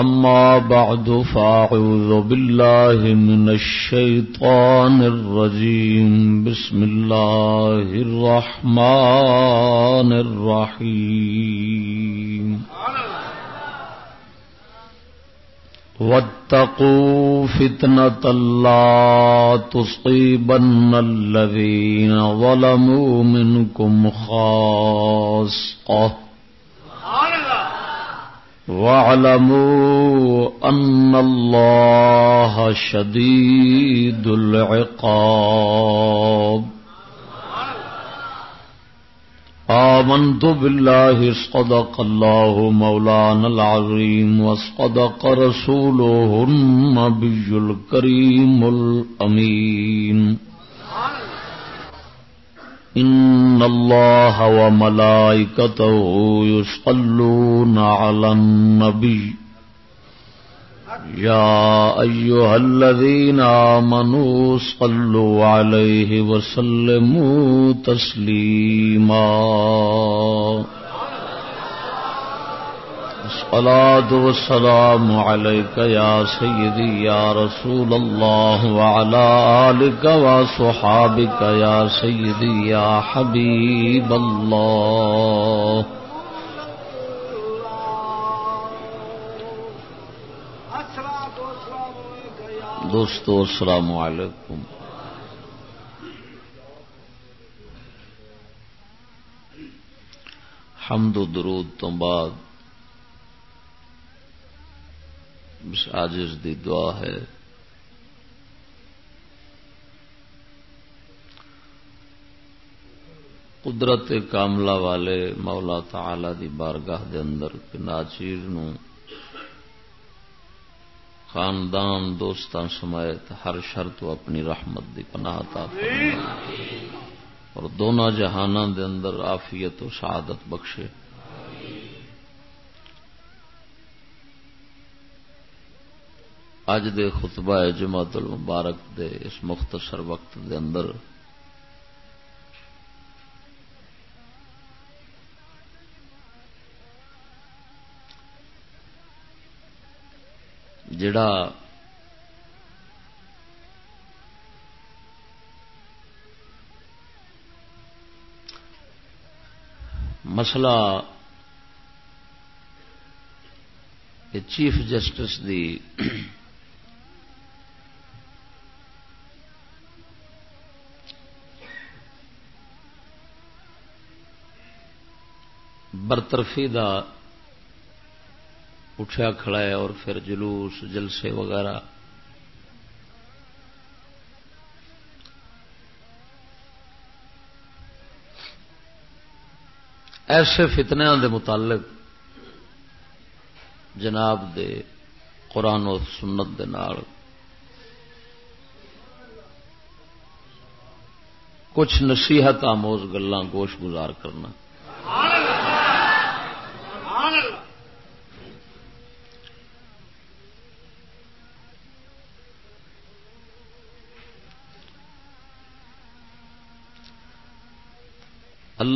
أما بعد فأعوذ بالله من الشيطان الرجيم. بسم الله الرحمن الرحيم. واتقوا فتنة لا تصيبن الذين ظلموا منكم خاصة. سبحان الله. واعلموا أن الله شديد العقاب. آمنت بالله صدق الله مولانا العظيم وصدق رسوله النبي الكريم الأمين. ان الله وملائكته يصلون على النبي يا ايها الذين امنوا صلوا عليه وسلموا تسليماً الصلاة والسلام عليك يا سيدي يا رسول الله وعلى آلك وصحابك يا سيدي يا حبيب الله. دوستو، السلام علیکم حمد و درود تو بعد آجز دی دعا ہے۔ قدرت کاملہ والے مولا تعالی دی بارگاہ دے اندر ناچیر نو خاندان دوستان سمیت ہر شرط اپنی رحمت دی پناہ تا اور دونوں جہانوں دے اندر آفیت و سعادت بخشے۔ اج دے خطبہ جماعت المبارک دے اس مختصر وقت دے اندر جڑا مسئلہ چیف جسٹس دی برطرفی دا اٹھا کھڑا ہے اور پھر جلوس، جلسے وغیرہ۔ ایسے فتنیا دے متعلق جناب دے قرآن و سنت دے نال کچھ نصیحت آموز گلان گوش گزار کرنا۔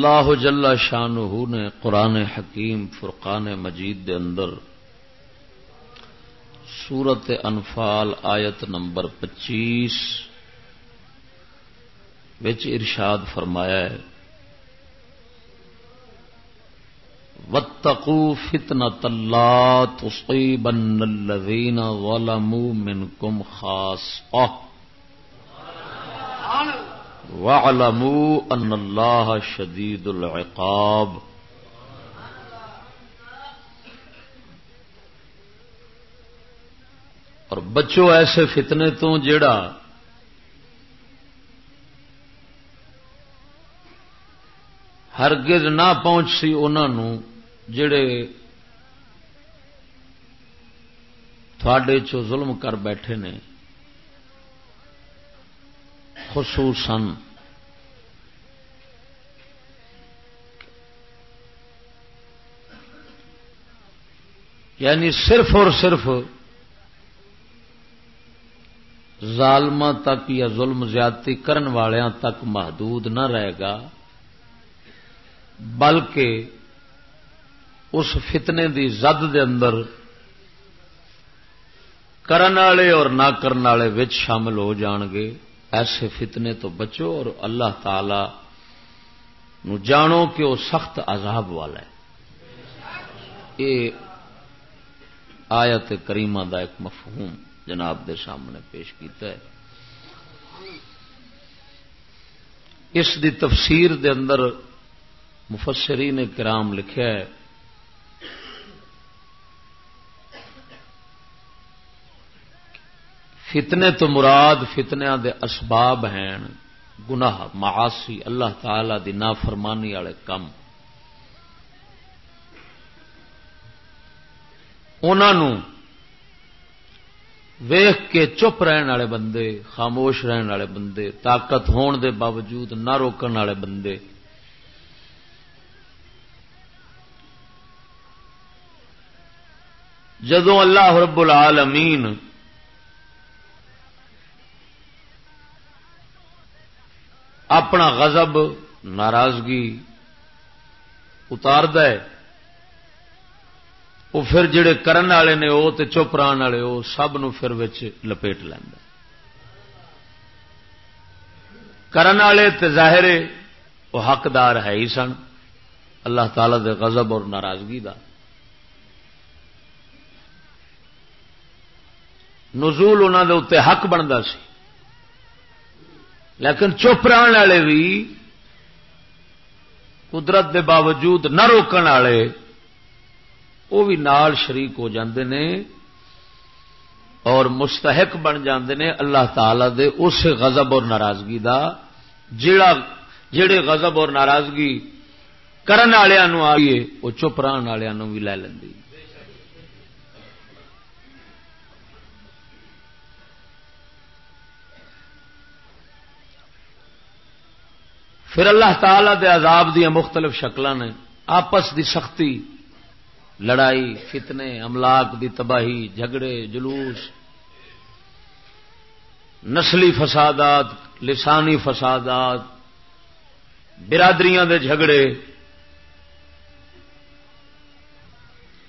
اللہ جل شان نے قرآن حکیم فرقان مجید دے اندر سورت انفال آیت نمبر پچیس ارشاد فرمایا ہے وتقو فتنا تلا تصيبن الذين ظلموا منكم خاصة۔ وَعْلَمُوا أَنَّ اللَّهَ شَدِيدُ الْعِقَابِ اور بچو ایسے فتنے تو جڑا ہرگز نہ پہنچ سی انہوں جڑے تھوڑے چو ظلم کر بیٹھے نے۔ خصوصاً یعنی صرف اور صرف ظالم تک یا ظلم زیادتی کرن والوں تک محدود نہ رہے گا، بلکہ اس فتنے دی زد دے اندر کرن والے اور نہ کرن والے شامل ہو جان گے۔ ایسے فتنے تو بچو اور اللہ تعالی نو جانو کہ وہ سخت عذاب والا ہے۔ یہ آیت کریمہ دا ایک مفہوم جناب دے سامنے پیش کیتا ہے۔ اس دی تفسیر دے اندر مفسری نے کرام لکھا ہے۔ فتنے تو مراد فتنیا دے اسباب ہیں گناہ، معاصی، اللہ تعالی دی نافرمانی والے کم۔ انہوں ویخ کے چپ رہن والے بندے، خاموش رہن والے بندے، طاقت ہون دے باوجود نہ روکن والے بندے۔ جدو اللہ رب العالمین اپنا غضب، ناراضگی اتار وہ پھر جڑے کرن والے نے وہ چپ رہن والے وہ سب نو پھر لپیٹ لینا کرن والے ظاہر وہ حقدار ہے ہی سن۔ اللہ تعالی دے غضب اور ناراضگی دا۔ نزول انہوں دے اتنے حق بنتا سی۔ لیکن چپ رہن والے بھی قدرت دے باوجود نہ روکن والے وہ بھی نال شریک ہو جاندے نے اور مستحق بن جاندے نے اللہ تعالی دے اس غضب اور ناراضگی دا جڑا جڑے غضب اور ناراضگی کرن والوں آئیے وہ چپ رہن والوں بھی لے لینی پھر اللہ تعالی دے عذاب دیا مختلف شکل نے، آپس دی سختی، لڑائی، فتنے، املاک دی تباہی، جھگڑے، جلوس، نسلی فسادات، لسانی فسادات، برادریاں دے جھگڑے۔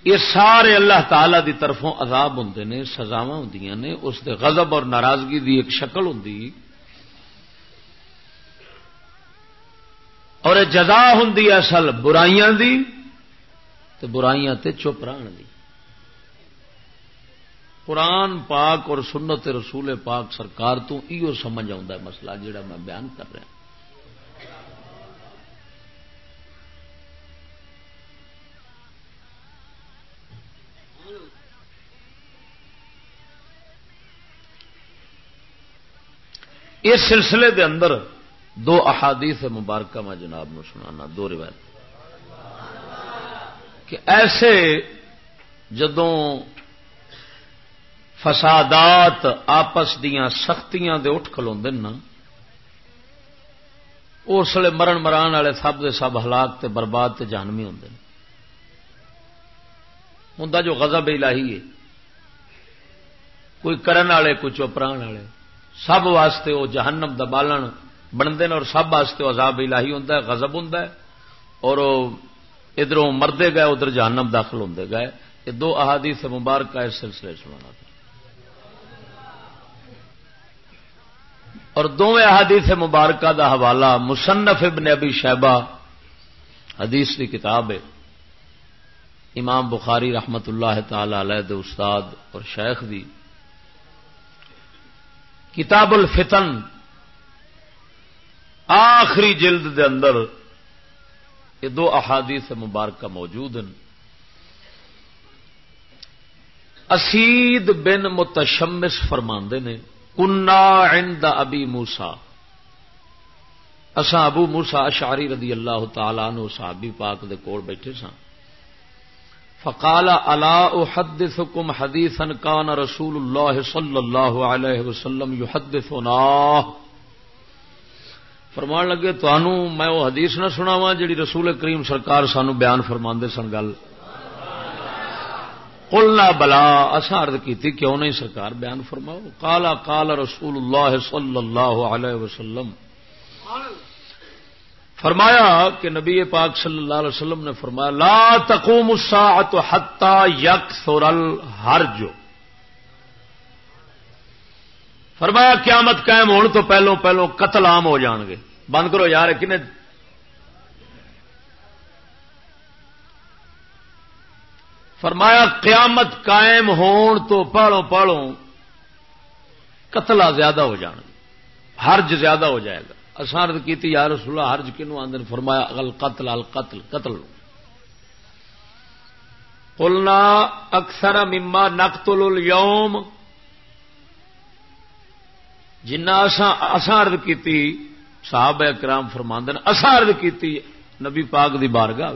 یہ سارے اللہ تعالی دی طرفوں عذاب ہوں نے سزاوا ہوں نے، اس دے غضب اور ناراضگی دی ایک شکل ہوں اور جزا ہوں اصل برائیاں دی تو برائیاں تے چپ رہن دی۔ قرآن پاک اور سنت رسول پاک سرکار تو ایو سمجھ آ مسئلہ جڑا میں بیان کر رہا اس سلسلے دے اندر دو احادیث مبارکہ میں جناب نو سنانا، دو روایت۔ کہ ایسے جدوں فسادات آپس دیا سختیاں دے اٹھ کلو نا، اس لیے مرن مران والے سب دے سب ہلاک تے برباد تے جانمی ہوں ہوں جو غضب الہی ہے، کوئی کرن والے، کوئی چوپران والے، سب واسطے وہ جہنم دبالن بنتے ہیں اور سب واسطے عذاب الہی ہوں غضب ہوں اور ادھر مردے گئے، ادھر جہنم داخل ہوں گئے۔ یہ دو احادیث مبارک اس سلسلے سنا تھا۔ اور دونوں احادیث مبارکہ دا حوالہ مصنف ابن ابی شہبہ حدیث کی کتاب ہے۔ امام بخاری رحمت اللہ تعالی علیہ استاد اور شیخ دی۔ کتاب الفتن آخری جلد دے اندر یہ دو احادیث مبارکہ موجود ہیں۔ اسید بن متشمس فرماندے نے، کنا عند ابی موسا اسا ابو موسا اشعری رضی اللہ تعالی نو صحابی پاک دے کول بیٹھے سا فقال الا احدثكم حديثا كان رسول الله صلى الله عليه وسلم يحدثنا فرمان لگے، تانوں میں وہ حدیث نہ سناواں جڑی رسول کریم سرکار سانو بیان فرماندے سن گل۔ قلنا بلا اصا ارد کی کیوں نہیں سرکار بیان فرماؤ؟ کالا کالا رسول اللہ صلی اللہ علیہ وسلم۔ فرمایا کہ نبی پاک صلی اللہ علیہ وسلم نے فرمایا، لا تقوم الساعت حتا یکثر الحرج۔ فرمایا قیامت قائم ہونے تو پہلو پہلو قتل عام ہو جان گے۔ بند کرو یار کنے فرمایا قیامت قائم ہون تو پالوں پالوں قتل زیادہ ہو جان حرج زیادہ ہو جائے گا۔ اسان کی یا رسول اللہ، حرج کنو آدھے فرمایا اگل قتل قتل قتل قلنا اکثر مما نقتل اليوم جنا اسان کی صاحب کرام فرماندن اسان کی نبی پاک دی بارگاہ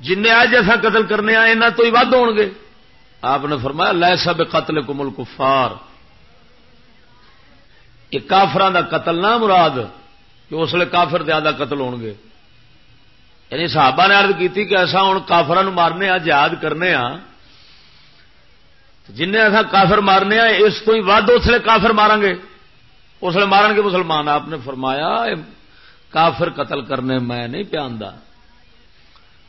جن اج ایسا قتل کرنے آئے یہاں تو ہی ود ہو گے۔ آپ نے فرمایا لے سب قتل کمل کفار یہ کافران کا قتل نہ مراد، کہ اس لیے کافر زیادہ قتل ہو گے۔ یعنی صحابہ نے ارد کی کہ ایسا ہوں کافران مارنے آ جہاد کرنے آ جن ایسا کافر مارنے اس تو ہی ود اس لیے کافر مارا گے۔ اس لیے مارن گے مسلمان۔ آپ نے فرمایا کافر قتل کرنے میں نہیں پیاندہ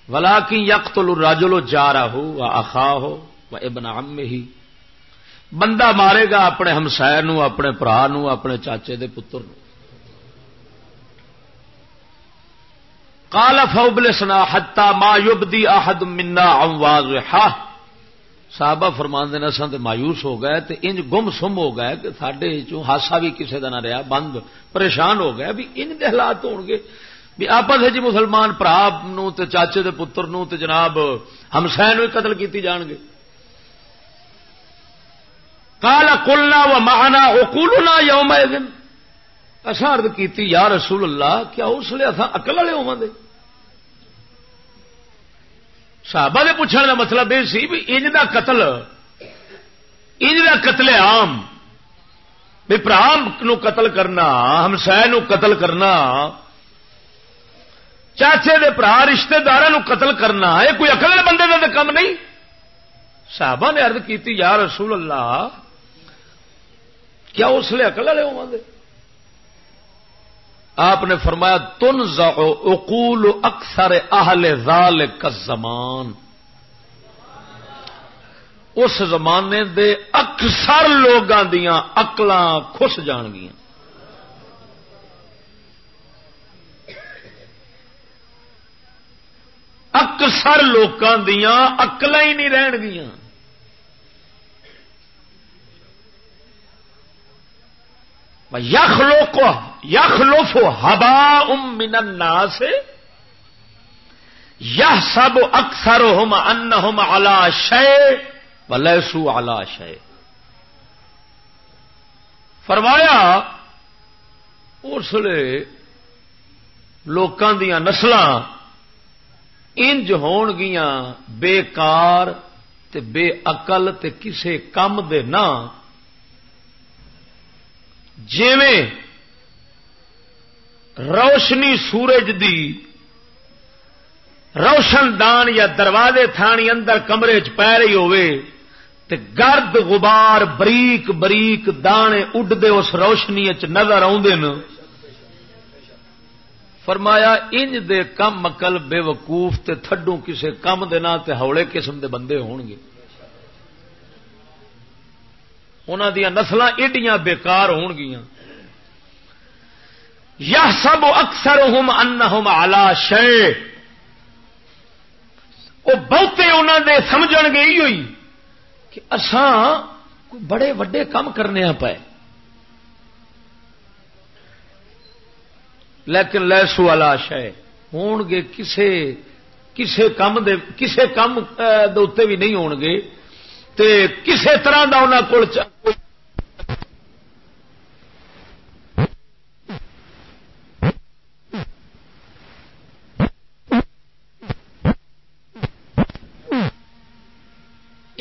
ولا کی یک تو جا رہا ہو اخا ہو ابن عم ہی بندہ مارے گا اپنے ہمسائے نو، اپنے برا نو، اپنے چاچے دے پتر نو۔ کالا فوبل سنا ہتا ما یبدی احد منا امواز ہا صحابہ فرمان دینا سن مایوس ہو گئے تے انج گم سم ہو گئے کہ سڈے ہاسا بھی کسی کا نہ رہا بند، پریشان ہو گئے بھی ان دے حالات ہو گے۔ بھی آپس جی مسلمان برا چاچے دے پتر نو تے جناب ہمسائے قتل کیتی جان گے۔ کالا کلنا و مہانا اکولنا یوم دن اصا کی یا رسول اللہ، کیا اس لیے اصا اکل والے ہوا دے صحابہ دے پوچھنے کا مطلب یہ سی بھی انج دا قتل، انج دا قتل عام۔ بھی برا نو قتل کرنا ہمسائے نو قتل کرنا۔ چاچے دے برا رشتے دار قتل کرنا، یہ کوئی اکل بندے کا کام نہیں۔ صحابہ نے ارد کی یا رسول اللہ، کیا اس لیے اکل والے ہو آپ نے فرمایا تن اقول اکثر اہل زال کا زمان اس زمانے دے اکثر لوگوں دیا اقل خس جان گیاں. اکثر لوگوں دیا اقل ہی نہیں رہن گیا یخ لوک یخ لوف ہبا ام من سے یہ سب اکثر ہوم ان ہوم الا شے و لسو الا شے فرمایا اس لیے لوکاں دیا نسلاں انج ہون گیاں بےکار بے اقل تے کسے کم دے نہ جیویں روشنی سورج دی روشن دان یا دروازے تھانی اندر کمرے چ پی رہی ہوئے تے گرد غبار بریک بریک دانے اڈتے اس روشنی چ نظر آدھے فرمایا، انج دے کم مکل بے وقوف تے تھڈو کسے کم دے نا تے ہولے قسم دے بندے ہون گے انہوں دیا نسل ایڈیاں بےکار ہون گیا یا سب اکثر ہوم ان ہوم آلہ شے وہ بہتے انہوں دے سمجھ گے ہوئی کہ اسان بڑے وڈے کام کرنے پائے۔ لیکن لسو والا شہ ہون گے کسے کسے کم دے، کسے کم دے بھی نہیں ہون گے۔ تے کسے طرح کا انہوں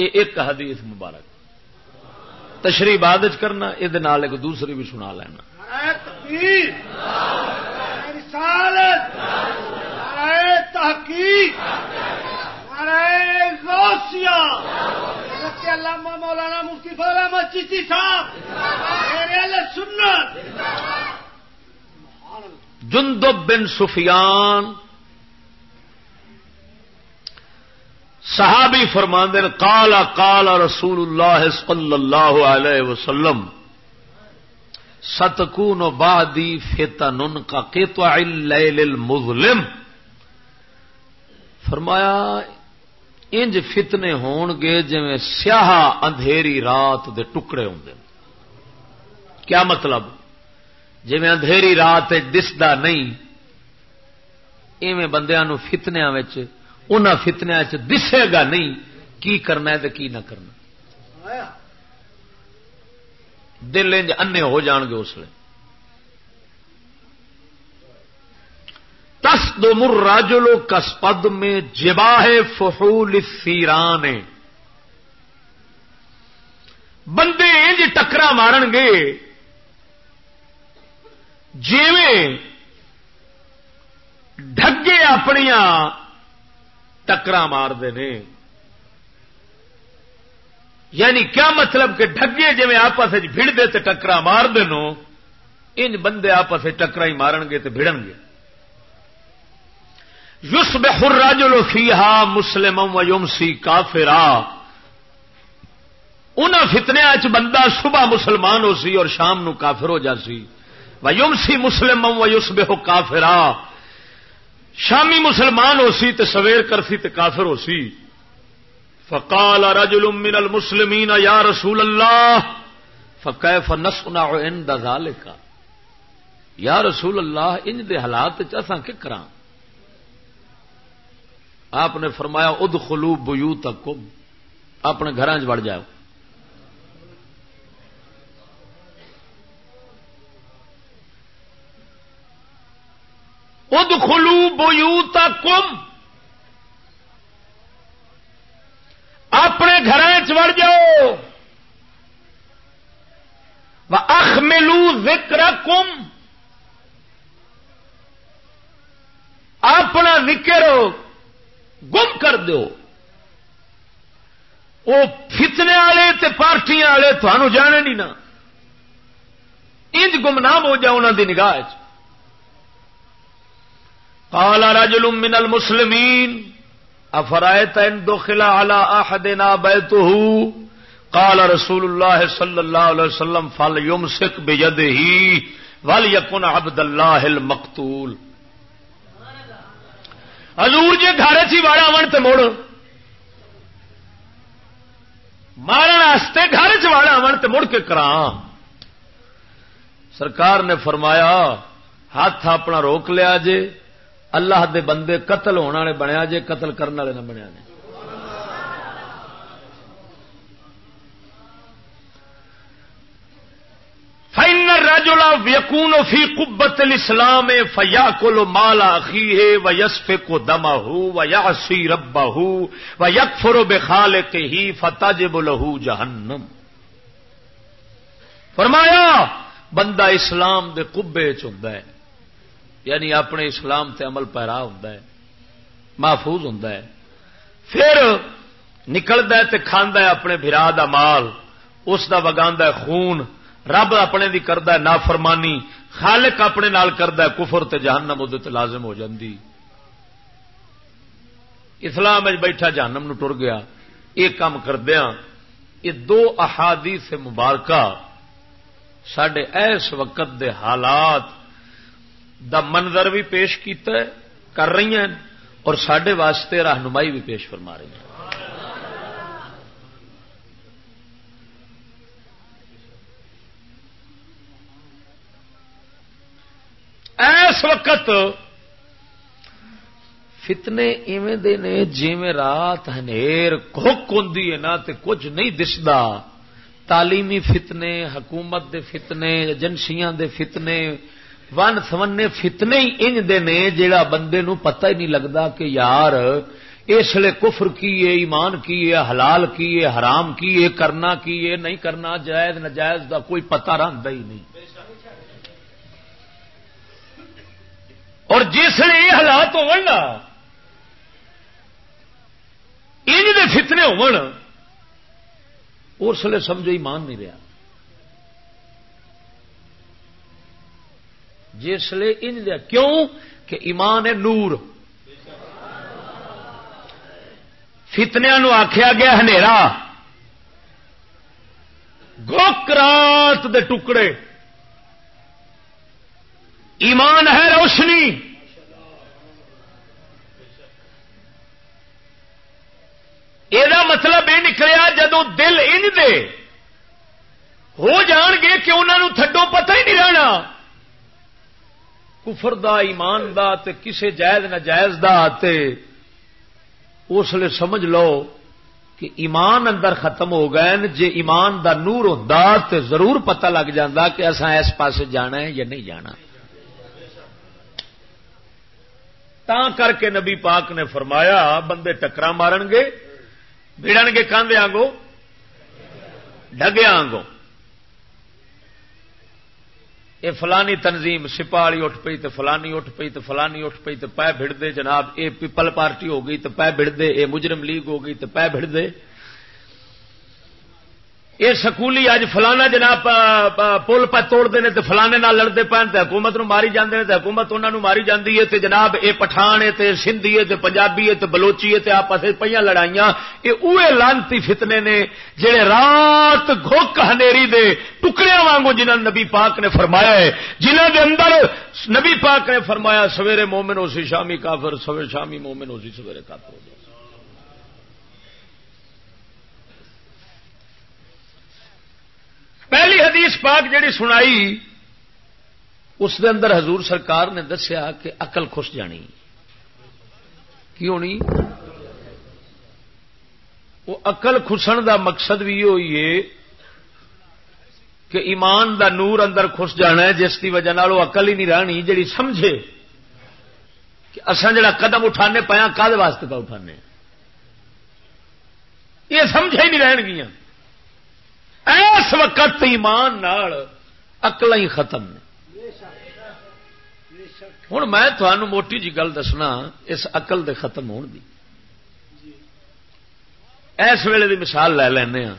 کو ایک حدیث مبارک۔ تشریح بعد کرنا یہ ایک دوسری بھی سنا لینا۔ تحقیق۔ مولانا مفتی چیچی صاحب۔ جندب بن سفیان صحابی فرماند کالا کالا رسول اللہ صلی اللہ علیہ وسلم، ستکون بادی فتن کا کیتوا مظلم فرمایا، انج فتنے ہون گے جی سیاہ اندھیری رات دے ٹکڑے ہوں کیا مطلب؟ جی اندھیری رات دستا نہیں، ایویں بندیاں فتنیا ان فتنیا دسے گا نہیں کی کرنا ہے کی نہ کرنا۔ دل انج انے ہو جان گے اس لیے تس دو مر راجلو کس پد میں جباہ فہول سیران بندے انج ٹکرا مارن گے۔ جیویں ڈگے اپنیاں ٹکرا مارتے نے یعنی کیا مطلب کہ ڈگے جی آپس بھڑتے تو ٹکرا مار دو ان بندے آپس ٹکرا ہی مارن گے تو بھڑن گے۔ یوس بہر راجلو فی ہا مسلم یوم سی کافرا۔ ان فتنیا چ بندہ صبح مسلمان ہو سی اور شام نو کافر ہو جا سی۔ و یوم سی مسلم و یوس بے کافرا۔ شامی مسلمان ہو سی تے سویر کرسی تے کافر ہو سی فقال رجل من المسلمین یا رسول اللہ، فکیف نسنا عند ذالک؟ یا رسول اللہ ان دے حالات چ اساں کی کراں؟ آپ نے فرمایا، ادخلوا بیوتکم۔ اپنے گھراں وچ وڑ جاؤ۔ اد خلو بوتا کم اپنے گھر چڑ جاؤ۔ اخ ملو ذکر کم اپنا ذکر گم کر دو۔ وہ فتنے والے تے پارٹیاں والے تھانوں جانے نہیں نا۔ انج گمنام ہو جاؤ انہوں کی نگاہ چ۔ قال رجل من المسلمين افرأيت ان دخل على احدنا بيته قال رسول الله صلى الله عليه وسلم فليمسك بيده وليكن عبد الله المقتول۔ حضور جی گھر چی واڑا من تو مڑ مارن گھر چاڑا من تو مڑ کے کرا سرکار نے فرمایا، ہاتھ اپنا روک لیا جے۔ اللہ دے بندے قتل ہونے والے بنیا جے، قتل کرنے والے نہ بنیا نے فائن یقون فی قبت الاسلام فیا کلو مالا خی ہے و یسف کو دما ہو و یا سی ربا ہو و یک فرو بے خال کے ہی فتح لہو جہنم فرمایا، بندہ اسلام دے قبے چند ہے۔ یعنی اپنے اسلام تے عمل پیرا ہوں محفوظ ہوں پھر نکلتا ہے کھانا ہے اپنے برا دا مال، اس دا وگا خون۔ رب اپنے دی کرد نافرمانی، خالق اپنے نال کرد کفر تے جہنم، ادھر لازم ہو جاندی۔ اسلام بیٹھا جہنم نو ٹر گیا۔ یہ کام کردیا ہاں، یہ دو احادیث مبارکہ سڈے ایس وقت دے حالات دا منظر بھی پیش کیتا ہے، کر رہی ہیں، اور سڈے واسطے رہنمائی بھی پیش فرما رہی ہیں۔ اس وقت فتنے ایویں دے نے جیویں رات ہنیر کھک ہوندی ہے نا تے کچھ نہیں دسدا۔ تعلیمی فتنے، حکومت دے فتنے، ایجنسیاں دے فتنے ون سمنے فتنے ہی انج دے نے جیڑا بندے نو پتہ ہی نہیں لگتا کہ یار، اس لیے کفر کی ہے ایمان کی ہے حلال کی ہے حرام کی ہے کرنا کی ہے نہیں کرنا، جائز نجائز دا کوئی پتہ رہتا ہی نہیں۔ اور جس لیے یہ حالات ہو دے فتنے اس لیے سمجھو ایمان نہیں رہا جس لیے ان دیا کیوں کہ ایمان ہے نور؟ فتنیا نو آخیا گیا ہنیرا۔ گوک رات دے ٹکڑے۔ ایمان ہے روشنی۔ یہ مطلب یہ نکلیا جدو دل ان دے۔ ہو جان گے کہ انہوں تھڈو پتہ ہی نہیں رہنا۔ کفر دا، ایمان دا تے کسے جائز نہ جائز دا تے اس لیے سمجھ لو کہ ایمان اندر ختم ہو گئے جے ایمان دا نور ہوتا تو ضرور پتہ لگ جاتا کہ اصا اس پاس جانا ہے یا نہیں جانا۔ تا کر کے نبی پاک نے فرمایا، بندے ٹکرا مارن گے بڑن گے کاندے آگو ڈگیا آگوں یہ فلانی تنظیم، سپاہی اٹھ پئی تو فلانی اٹھ پئی تو فلانی اٹھ پئی تو پہ بھڑ دے جناب یہ پیپل پارٹی ہو گئی تو پہ بھڑ دے یہ مجرم لیگ ہو گئی تو پہ بھڑ دے۔ یہ سکولی اج فلانا جناب پل پہ توڑتے ہیں تو فلانے نال لڑتے پہن تو حکومت نو ماری جاندے ہیں تو حکومت انہوں ماری جاتی ہے تو جناب یہ پٹھان ہے سندھی ہے پنجابی ہے بلوچی ہے آپس پہ لڑائیاں یہ اوے لانتی فتنے نے جہے رات گوک ہنیری دے ٹکڑے وانگو جنہوں نبی پاک نے فرمایا ہے جنہوں دے اندر نبی پاک نے فرمایا سویرے مومن ہو سی، شامی کافر سویر شامی مومن ہو سی، سویرے کافر ہو جائے پہلی حدیث پاک جڑی سنائی، اس دے اندر حضور سرکار نے دسیا کہ اقل خوش جانی۔ کی ہونی؟ وہ اقل خسن دا مقصد بھی یہ ہوئی ہے کہ ایمان دا نور اندر خس جانا ہے، جس کی وجہ وہ اقل ہی نہیں رہنی جی سمجھے کہ اصل جڑا قدم اٹھانے پایا ہاں، کدے واسطے پہ اٹھانے یہ سمجھے ہی نہیں رہن گیا اس وقت ایمان نال اکل ہی ختم ہوں میں تھانوں موٹی جی گل دسنا، اس اقل دے ختم ہون دی۔ اس ویلے دی مثال لے لینا ہاں۔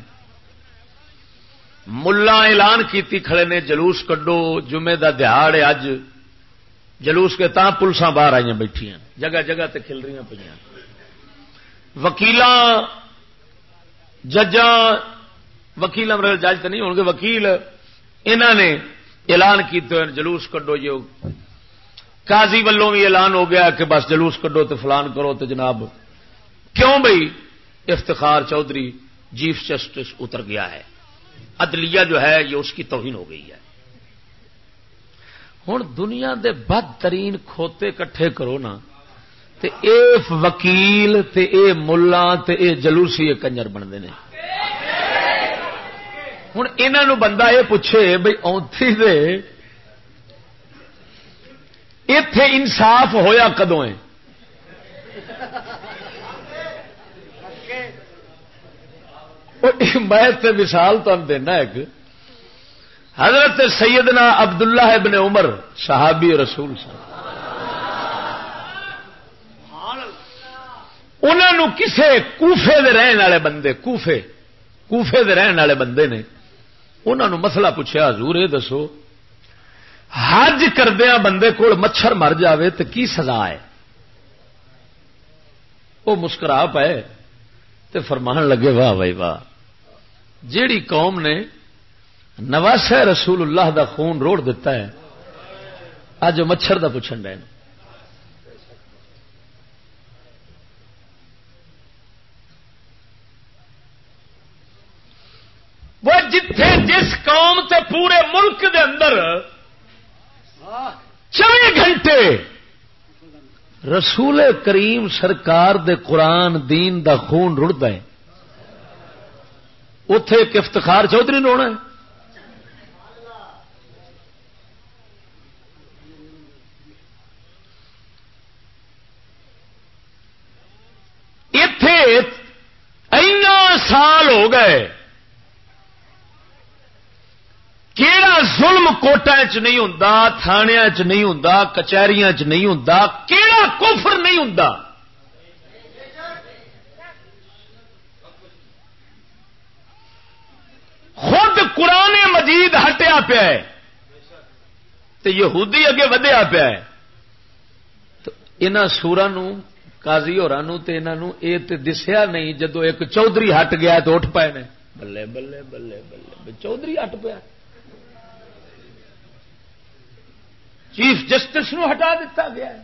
ملا اعلان کیتی کھڑے نے، جلوس کڈو، جمعے دا دہاڑ اج۔ جلوس کے تاں پلساں باہر آئی بیٹھی جگہ جگہ تے کھل رہی پہ وکیل ججاں وکیل امر جج تو نہیں ہو گے، وکیل انہوں نے اعلان کیتے جلوس کڈو جو قاضی والوں بھی اعلان ہو گیا کہ بس جلوس کڈو تو فلان کرو تو جناب، کیوں بھائی افتخار چودھری چیف جسٹس اتر گیا ہے؟ عدلیہ جو ہے، یہ اس کی توہین ہو گئی ہے۔ ہوں دنیا دے بدترین کھوتے کٹھے کرو نا، تے اے وکیل، تے اے ملا، تے اے جلوسی کنجر بنتے ہیں۔ ہوں یہ بندہ یہ پوچھے بھائی اونتھی دے اتے انصاف ہویا کدو ہے میں مثال تم دینا ایک حضرت سیدنا عبداللہ ابن عمر صحابی رسول صاحب انہوں کسے کوفے دے رہن والے بندے کوفے کوفے دے رہن والے بندے نے انہوں مسئلہ پوچھا حضور یہ دسو، حج کردیا بندے کو مچھر مر جائے تو کی سزا ہے؟ وہ مسکرا پائے تو فرمان لگے، واہ بھائی، واہ۔ جیڑی قوم نے نواس رسول اللہ دا خون روڑ دیتا ہے اج مچھر دا پوچھن ڈے وہ جتھے جس قوم تے پورے ملک دے اندر چوبی گھنٹے رسول کریم سرکار دے قرآن دین دا خون رڑتا ہے؟ اتے ایک افتخار چودھری رونا ہے۔ اتے سال ہو گئے۔ کیڑا ظلم کوٹا چ نہیں ہوں تھانیا چ نہیں ہوں کچہریاں چ نہیں ہوں کیڑا کفر نہیں ہوں خود قرآن مجید ہٹیا پیا یہودی اگے ودیا پیا تو ان سورا کازی ہورا یہ دسیا نہیں جدو ایک چودھری ہٹ گیا تو اٹھ پائے نے۔ بلے بلے بلے بلے چودھری ہٹ پیا چیف جسٹس نو ہٹا دیتا گیا ہے۔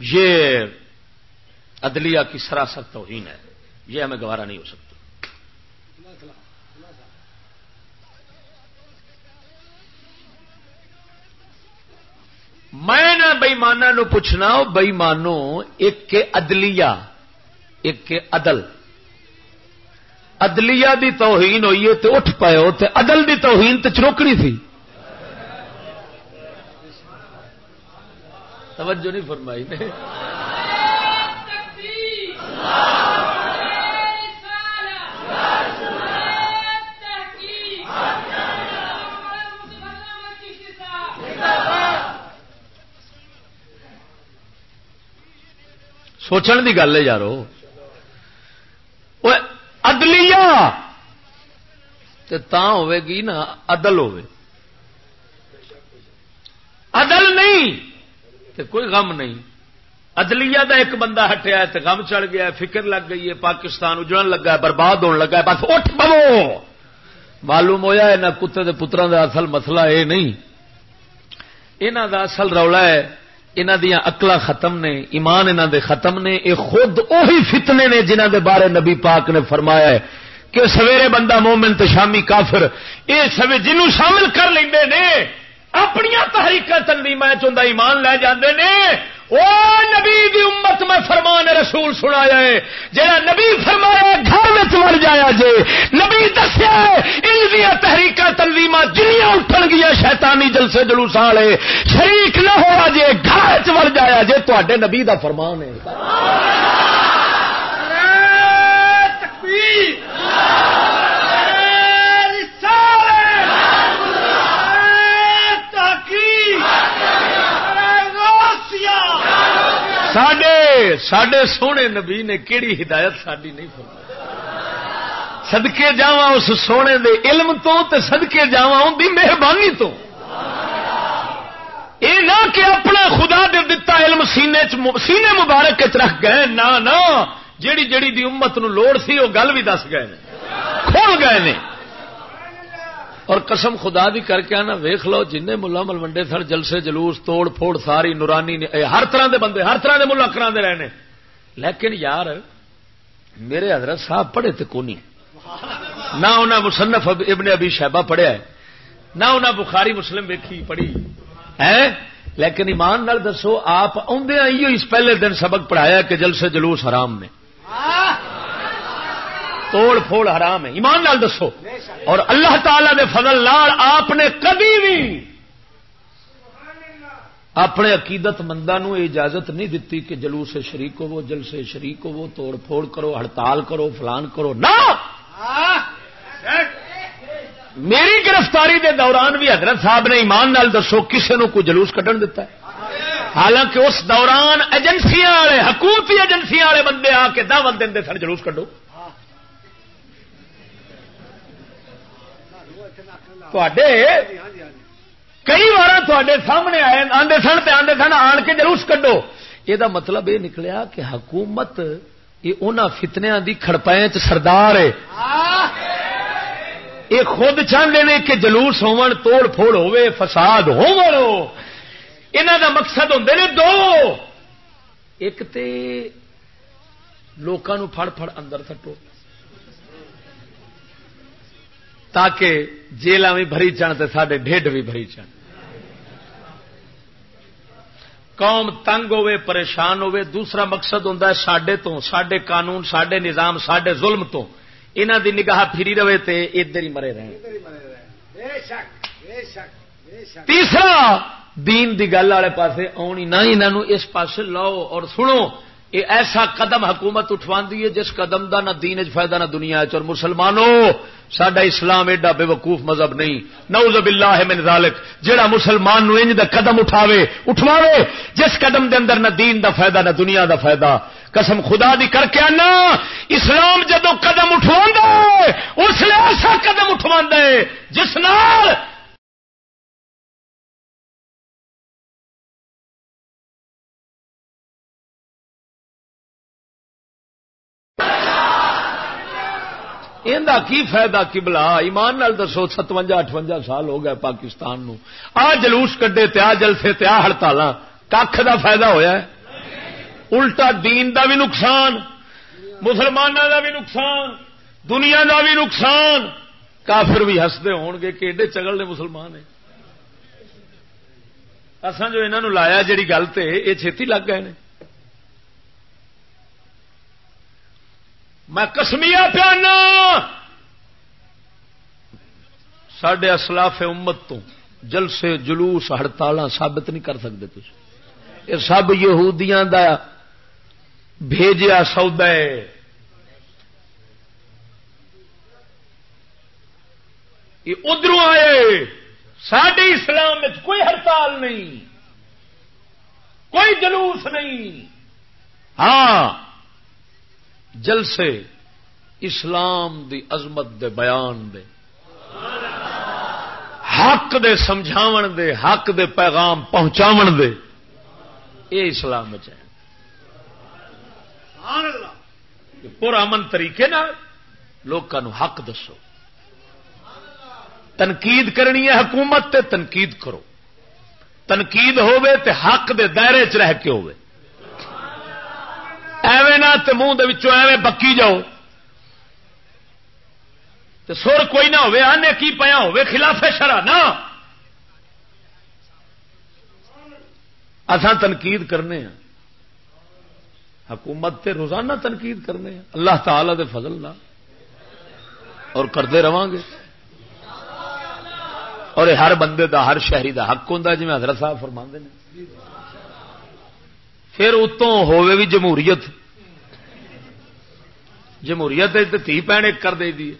یہ عدلیہ کی سراسر توہین ہے۔ یہ ہمیں گوارا نہیں ہو سکتا۔ میں نہ بئیمانا نو پوچھنا بئیمانو ایک کے عدلیہ، ایک کے عدل۔ عدلیہ دی توہین ہوئی ہے تو اٹھ پائے ہو عدل دی توہین تو چروکنی تھی۔ توجہ نہیں فرمائی۔ نے سوچن کی گل ہے یارو۔ ادلیہ ہوے گی نا عدل ہوے۔ عدل نہیں! تے کوئی غم نہیں۔ عدلیہ دا ایک بندہ ہٹیا ہے غم چڑھ گیا، فکر لگ گئی ہے، پاکستان اجڑن لگا ہے، برباد ہونے لگا ہے، بس اٹھ پو معلوم ہوا یہاں کتے دے پترا دا اصل مسئلہ یہ نہیں۔ یہاں دا اصل رولا ہے انہ دیا اقلا ختم نے، ایمان انہ دے ختم نے یہ خود اہی فتنے نے جنہ دے بارے نبی پاک نے فرمایا ہے کہ سویرے بندہ مومن تو شامی کافر یہ سب جنوں شامل کر لیں اپنی تحریک تنظیم ایمان لے جاندے نے، او نبی دی امت میں فرمان رسول سنایا ہے جہاں نبی فرمایا گھر میں مر جایا جے، نبی دسیا ان تحریک تنظیم جنیاں اٹھن گیا شیطانی جلسے جلوس والے، شریک نہ ہوا جے، گھر چ جایا جے تے نبی دا فرمان ہے۔ تکبیر! سڈے سڈے سونے نبی نے کہڑی ہدایت ساری نہیں فرمائی۔ سدکے جا اس سونے دے علم تو تے سدکے جا ان کی مہربانی تو۔ یہ نہ کہ اپنا خدا دے دتا علم سینے سینے مبارک رکھ گئے۔ نہ نہ، جیڑی جیڑی دی امت نو لوڑ سی وہ گل بھی دس گئے کھول گئے نے۔ اور قسم خدا دی کر کے آنا، ویخ لو جن ملا ملوڈے سن جلسے، جلوس، توڑ پھوڑ، ساری نورانی ہر طرح دے بندے، ہر طرح دے ملا کرا دے رہے لیکن یار، میرے حضرت صاحب پڑھے تو کونی۔ نہ انہیں مصنف ابن ابھی شہبہ پڑھیا ہے، نہ انہیں بخاری مسلم ویکھی پڑھی۔ ہے لیکن ایمان نال دسو، آپ آدھے اس پہلے دن سبق پڑھایا کہ جلسے، جلوس حرام نے۔ توڑ پھوڑ حرام ہے. ایمان نال دسو. اور اللہ تعالی دے فضل لال آپ نے کبھی بھی اپنے عقیدت مندوں اجازت نہیں دیتی کہ جلوس سے شریک ہو جل سے شریک ہو توڑ پھوڑ کرو، ہڑتال کرو، فلان کرو. نہ! میری گرفتاری دے دوران بھی حضرت صاحب نے ایمان نال دسو کسی نو کوئی جلوس کٹن دیتا ہے؟ حالانکہ اس دوران ایجنسیاں والے، حکومتی ایجنسیاں والے بندے آ کے دعوت دیں سر جلوس کٹو کئی بار تے سامنے آئے آدھے سن تو آدھے سن آن کے جلوس کڈو یہ مطلب یہ نکلیا کہ حکومت یہ ان فتنیا کی کڑپائیں سردار ہے یہ خود چاہتے ہیں کہ جلوس ہون توڑ پھوڑ ہوے فساد ہو دا مقصد ہوں نے دو ایک تے لوگوں پھڑ پھڑ اندر سٹو تاکہ جیلیں بھی بھری چن تو سارے ڈھڈ بھی بھری چن قوم تنگ ہوے پریشان ہوے دوسرا مقصد ہوں سڈے تو سڈے قانون سڈے نظام سڈے ظلم تو۔ یہاں دی نگاہ پھری رہے تو ادھر ہی مرے رہے تیسرا دین دی گل والے پاسے آنی نہ انہوں اس پاسے لاؤ اور سنو۔ یہ ایسا قدم حکومت اٹھوا ہے جس قدم دا نہ دین فائدہ نہ دنیا اور مسلمانوں سڈا اسلام ایڈا بے وقوف مذہب نہیں۔ نعوذ باللہ من ذالک۔ جہاں مسلمان نو انج دا قدم اٹھاوے، اٹھواوے، جس قدم دے اندر نہ دین دا فائدہ، نہ دنیا دا فائدہ۔ قسم خدا دی کر کے آنا، اسلام جدو قدم اٹھوا اس لیے ایسا قدم اٹھوا جس نال کی فائدہ کی بلا ایمان نال دسو ستوجا اٹھوجا سال ہو گئے پاکستان نو۔ آ جلوس کڈے تیا جلسے تیا ہڑتال کھ دا فائدہ ہویا ہے؟ الٹا دین دا بھی نقصان مسلمانوں دا بھی نقصان، دنیا دا بھی نقصان۔ کافر بھی ہستے ہون گے کہ ایڈے چگل نے مسلمان ہیں۔ اصا جو انہوں لایا جیڑی گل تے یہ چھتی لگ گئے نے۔ میں کسمیا پیانا۔ سڈے اسلاف امت تو جلسے جلوس ہڑتال ثابت نہیں کر سکتے تھی یہ سب یہودیاں دا بھیجیا سودا یہ ادھر آئے سڈے اسلام میں کوئی ہڑتال نہیں۔ کوئی جلوس نہیں۔ ہاں۔ جلسے اسلام دی عظمت دے بیان دے۔ حق دے سمجھاون دے حق دے پیغام پہنچاون دے۔ یہ اسلام ہے پر امن طریقے لوگوں حق دسو۔ تنقید کرنی ہے حکومت تے تنقید کرو۔ تنقید ہوے تے حق دے دائرے چ رہ کے ہوئے ایویں نہ منہ ایویں بکی جاؤ۔ تو سر کوئی نہ ہوئے آنے کی پیا ہوئے خلاف شرا نہ۔ اسان تنقید کرنے ہیں حکومت تے روزانہ تنقید کرنے ہیں اللہ تعالی دے فضل نہ۔ اور کرتے رہا گے۔ اور ہر بندے دا، ہر شہری دا حق ہوں جی حضرت صاحب فرما نے۔ پھر اتوں ہوے بھی جمہوریت۔ جمہوریت تھی پہن ایک کر دے دی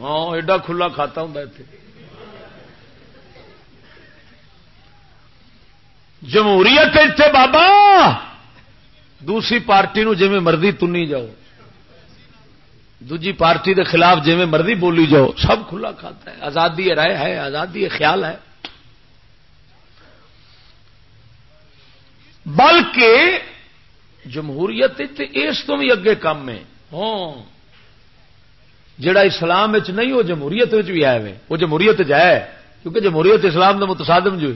ہاں ایڈا کھلا کھاتا ہوں اتنے جمہوریت اتنے بابا۔ دوسری پارٹی نو جی مرضی تنی جاؤ۔ دوجی پارٹی دے خلاف جی مرضی بولی جاؤ۔ سب کھلا کھاتا ہے۔ آزادی رائے ہے، آزادی خیال ہے۔ بلکہ جمہوریت اس تو بھی اگے کام ہے۔ ہاں۔ جڑا اسلام نہیں وہ جمہوریت بھی آئے وہ جمہوریت جائے کیونکہ جمہوریت اسلام کا متصادم جو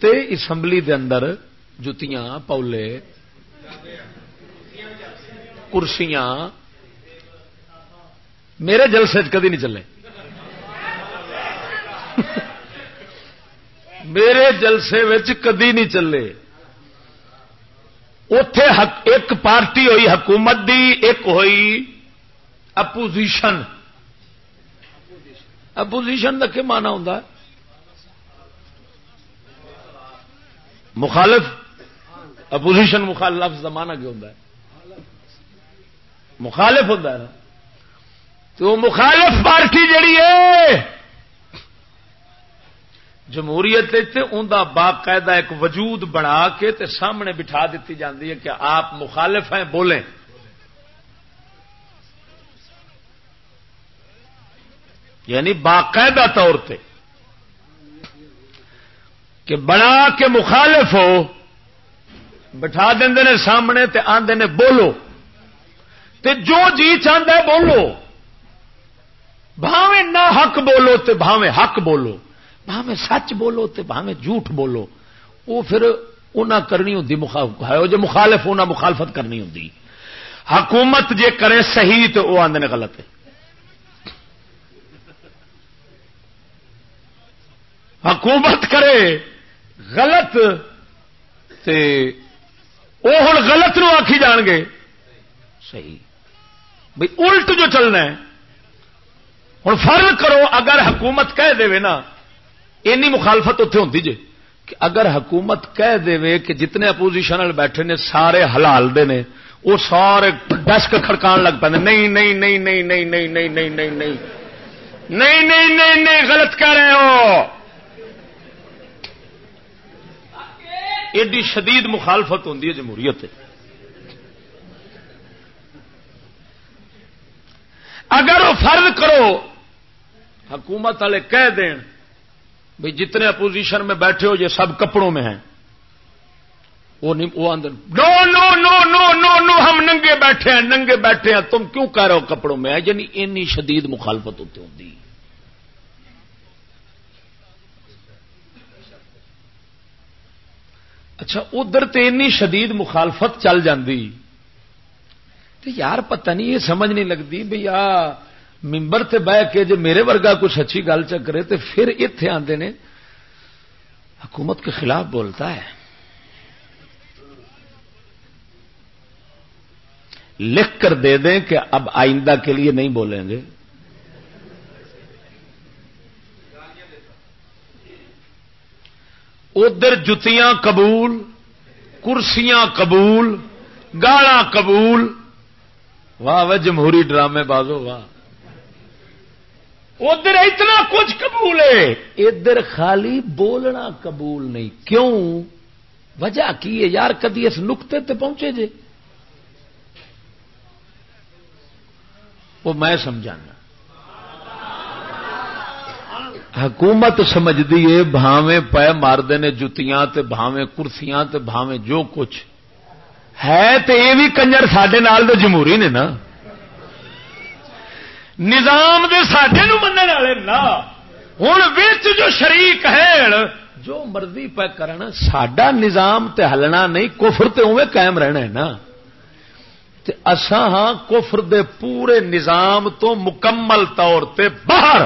تے اسمبلی دے اندر جتیاں پولے کرسیاں میرے جلسے کدی نہیں چلے۔ میرے جلسے کدی نہیں چلے۔ اتے ایک پارٹی ہوئی حکومت دی، ایک ہوئی اپوزیشن۔ اپوزیشن کا کیا مانا ہوں مخالف اپوزیشن مخالف کا مانا ہوں مخالف ہوں تو مخالف پارٹی جڑی ہے جمہوریت انہ باقاعدہ ایک وجود بنا کے تے سامنے بٹھا دیتی جاتی ہے کہ آپ مخالف ہیں، بولیں۔ یعنی باقاعدہ طور پہ کہ بنا کے مخالف ہو، بٹھا دیں نے سامنے تے آدھے نے بولو۔ تے جو جی چاہتا ہے بولو۔ بھاوے نہ حق بولو تے بھاوے حق بولو۔ بھاویں سچ بولو تے بھاویں جھوٹ بولو وہ پھر انہیں کرنی ہوں جو مخالف انہیں مخالفت کرنی ہوں حکومت جے کرے صحیح تو وہ آدھے غلط۔ ہے حکومت کرے غلط تے وہ ہوں غلط نو آخی جان گے۔ صحیح۔ بھائی الٹ جو چلنا ہے ہوں فرض کرو اگر حکومت کہہ دے نا اینی مخالفت اتے ہوتی جی کہ اگر حکومت کہہ دے کہ جتنے اپوزیشن والے بیٹھے نے سارے حلال دے نے وہ سارے ڈسک کھڑکان لگ پہ نہیں نہیں نہیں نہیں نہیں نہیں نہیں نہیں نہیں نہیں نہیں نہیں نہیں نہیں غلط کہہ رہے ہو ایڈی شدید مخالفت ہوتی ہے جمہوریت اگر وہ فرض کرو حکومت والے کہہ دین بھائی جتنے اپوزیشن میں بیٹھے ہو، یہ سب کپڑوں میں ہیں۔ وہ نہیں وہ اندر، نو نو نو نو نو نو، ہم ننگے بیٹھے ہیں، ننگے بیٹھے ہیں، تم کیوں کہہ رہے ہو کپڑوں میں؟ یعنی اینی شدید مخالفت ہوتی ہوتی اچھا ادھر تو اینی شدید مخالفت چل جاندی۔ تو یار، پتہ نہیں، یہ سمجھ نہیں لگتی بھائی آ ممبر تے بہ کے جی میرے ورگا کچھ اچھی گل چکرے تو پھر اتے آتے نے، حکومت کے خلاف بولتا ہے۔ لکھ کر دے دیں کہ اب آئندہ کے لیے نہیں بولیں گے۔ ادھر جتیاں قبول، کرسیاں قبول گالا قبول۔ واہ واہ، جمہوری ڈرامے بازو، واہ۔ ادھر اتنا کچھ قبول ہے۔ ادھر خالی بولنا قبول نہیں۔ کیوں؟ وجہ کی ہے یار؟ کدی اس نقطے تے پہنچے جے۔ وہ میں سمجھانا۔ حکومت سمجھتی ہے بھاوے پے مارد نے جتیاں تے بھاوے کرسیاں تے بھاوے جو کچھ۔ ہے تو یہ بھی کنجر سڈے نال جمہوری نے نا۔ نظام دے سڈے من والے نا۔ ہوں جو شریک ہے جو مرضی پہ کرنا سڈا نظام تے ہلنا نہیں، کفر تے اوے قائم رہنا ہے نا۔ اساں ہاں کفر دے پورے نظام تو مکمل طور تے باہر۔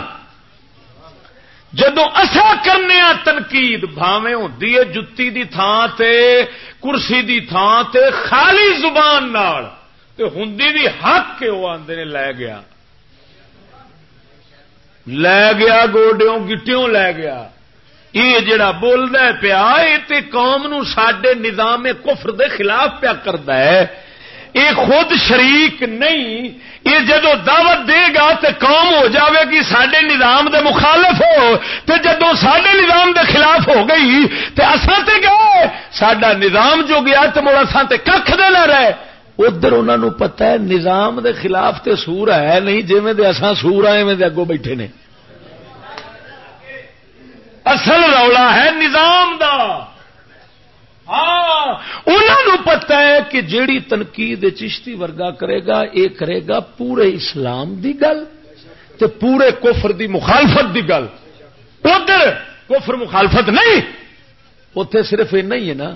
جدو اصا کرنے تنقید بھاوے ہوتی ہے جتی دی تھان تے، کرسی دی تھان تے، خالی زبان نال۔ تے ہندی بھی حق کے وہ آدھے نے لے گیا۔ لے گیا گوڈیوں گٹیوں لے گیا یہ جڑا بولتا پیا یہ قوم نو سڈے نظام کفر دے خلاف پیا کرتا ہے یہ خود شریک نہیں یہ جدو دعوت دے گا تو قوم ہو جاوے گی سڈے نظام دے مخالف ہو تو جدو سڈے نظام دے خلاف ہو گئی تو اصل تے گئے سڈا نظام جو گیا تو مڑ اصل تے کھ دے نہ رہے ادھر انہوں پتا ہے نظام دے خلاف تے سور ہے نہیں جی دے اصا سور آئے میں اگوں بیٹھے نے۔ اصل رولا ہے نظام دا۔ ہاں انہوں پتا ہے کہ جیڑی تنقید چشتی ورگا کرے گا یہ کرے گا پورے اسلام دی گل تے پورے کفر دی مخالفت دی گل۔ ادھر کفر مخالفت نہیں اتے صرف ایسا ہی ہے نا۔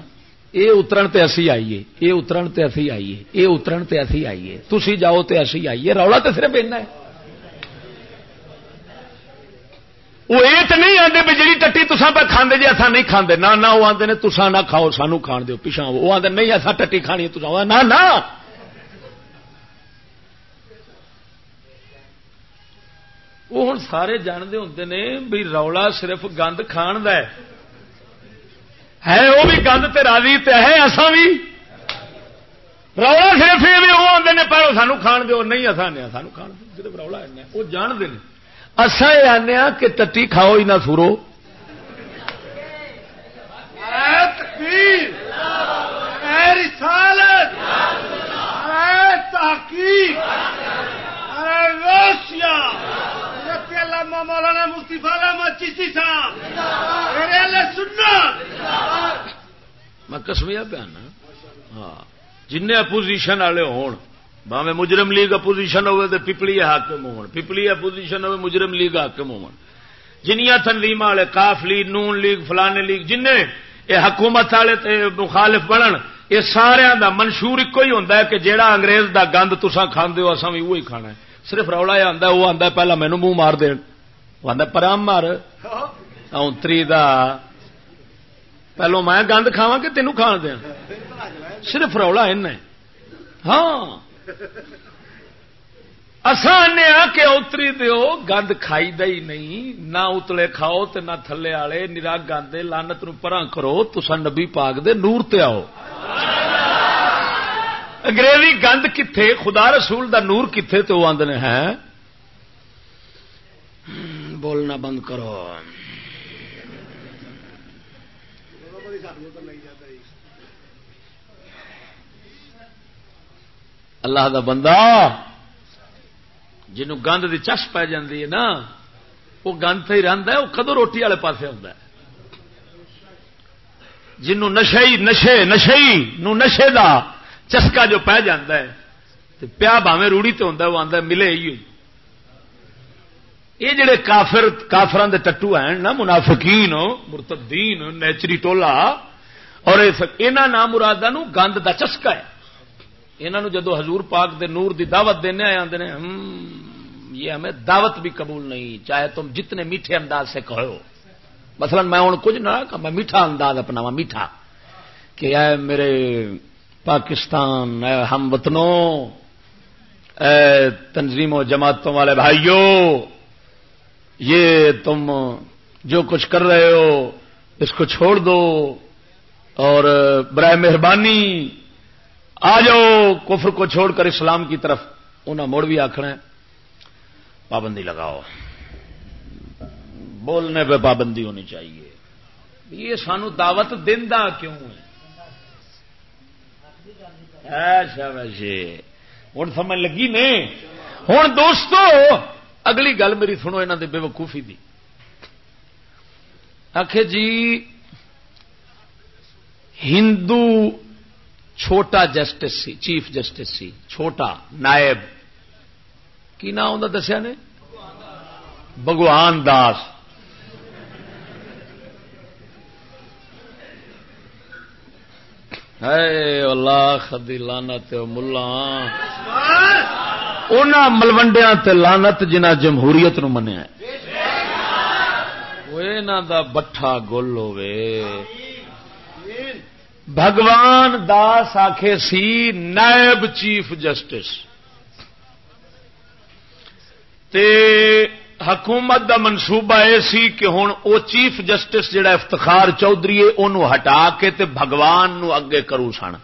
یہ اترن تے اسی آئیے یہ اترن تے اسی آئیے یہ اترن تے اسی آئیے تھی جاؤ تے اسی آئیے، رولا تو صرف ایسا ہے۔ وہ یہ تو نہیں آتے بھی جی ٹٹی تسا پہ کھانے جی اصا نہیں کھانے نہ نہ، وہ آتے نے تسا نہ کھاؤ، سانو کھان دو پیچھا وہ آتے نہیں اصا ٹٹی کھانی تسا نہ نہ۔ وہ ہوں سارے جانتے ہوں نے بھی رولا صرف گند کھان د ہے وہ بھی گند تے راضی تے ہے اصا بھی؟ رولا صرف یہ بھی وہ آتے ہیں پہلو سانو کھان دو نہیں اصا نہیں سانو کھان دو صرف رولا آنے وہ جانتے ہیں اصا یہ آنے ہاں کہ تٹی کھاؤ ہی نہ سورو۔ تحقیق۔ مولانا مفتی فالا چیشتی صاحب۔ سننا میں کسمیا پیا ہاں۔ جن اپوزیشن والے ہون۔ باوے مجرم لیگ اپوزیشن ہوئے تو پپلی حاکم ہو پپلی اپوزیشن ہوئے مجرم لیگ حاکم ہو جنیا تنظیم والے کاف لیگ، نون لیگ فلانے لیگ جن یہ حکومت والے تے مخالف بنن یہ سارا دا منشور ایک ہی ہوتا ہے کہ جیڑا انگریز دا گند تسا کھانے ہو اصا بھی وہی کھانا ہے۔ صرف رولا یہ آتا وہ آتا پہلا مینو منہ مار دین۔ وہ پرام مار اونتری دا پہلو میں گند کھاوا کہ تینوں کھان دیا صرف رولا ان ہاں اسان کہ اتری دیو گند کھائی ہی نہیں نہ اتلے کھاؤ تے نہ تھلے والے نرا گند لانت نو پرا کرو تسا نبی پاک دے نور تے آؤ انگریزی گند کتھے خدا رسول دا نور کتھے تو آدھے ہیں بولنا بند کرو۔ اللہ دا بندہ جنوں گند کی چش پی جاتی ہے نا، وہ گند سے ہی رہتا ہے، وہ کدو روٹی والے پاس آتا ہے۔ جنوں نشے نشے نشے نو نشے دا چسکا جو پہ جاتا ہے تو پیا باوے روڑی تو ہوں وہ آتا ملے ہی یہ جڑے کافر کافران دے ٹٹو ہیں نا منافقین، مرتدین، نیچری ٹولا اور نام مرادہ نو گند دا چسکا ہے۔ انہوں جدو حضور پاک دے نور دی دعوت دینے آئے آدھے یہ ہمیں دعوت بھی قبول نہیں، چاہے تم جتنے میٹھے انداز سے کہو۔ مثلا میں ہوں کچھ نہ میں میٹھا انداز اپنا میٹھا۔ کہ اے میرے پاکستان، اے ہم وطنوں، اے تنظیم و جماعتوں والے بھائیوں یہ تم جو کچھ کر رہے ہو، اس کو چھوڑ دو اور برائے مہربانی آ جاؤ کفر کو چھوڑ کر اسلام کی طرف۔ انہیں موڑ بھی آخنا پابندی لگاؤ۔ بولنے پہ پابندی ہونی چاہیے۔ یہ سانو دعوت دا کیوں ایسا اچھا، ویسے۔ ہوں سمجھ لگی نے؟ ہوں دوستو اگلی گل میری سنو یہاں بے وقوفی دی۔ آخ جی ہندو چھوٹا جسٹس سی چیف جسٹس سی چھوٹا نائب، کی نام دسیا نے؟ بگوان داس۔ اللہ خدی لانت ملا۔ ان ملوڈیا لانت جنہ جمہوریت نو منیا دا بٹھا گل ہوے بھگوان داس آخے سی، نائب چیف جسٹس۔ تے حکومت دا منصوبہ یہ سی کہ ہوں او چیف جسٹس جڑا افتخار چودھری ہے انہوں ہٹا کے تے بھگوان نو اگے کرو سن۔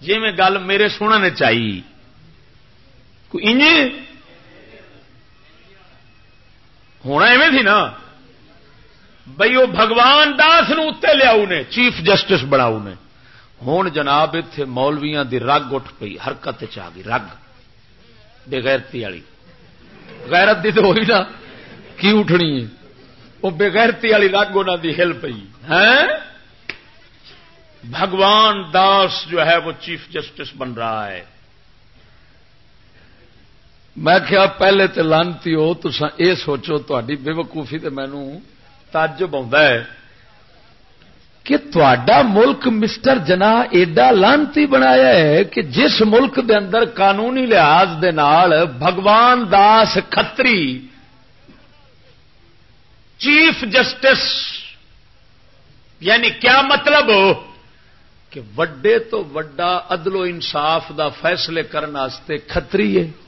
جی میں گل میرے سننے چاہیے ہونا ایویں تھی نا بھائی وہ بھگوان داس نتے لیا چیف جسٹس بناؤ نے ہوں جناب اتے مولویا دی رگ اٹھ پئی حرکت آ گئی رگ بےغیرتی والی غیرت دی تو ہوئی نا کی اٹھنی ہے وہ بےغیرتی والی رگ انہوں دی ہل پئی ہے بھگوان داس جو ہے وہ چیف جسٹس بن رہا ہے میں کیا پہلے تو لانتی ہو تو یہ سوچو تاری بے وقوفی تو مینو تجب ہے کہ تا ملک مسٹر جنا ایڈا لانتی بنایا ہے کہ جس ملک دے اندر قانونی لحاظ دے نال بھگوان داس کتری چیف جسٹس یعنی کیا مطلب؟ کہ وڈے تو وڈا عدل و انصاف دا فیصلے کرنے کتری ہے۔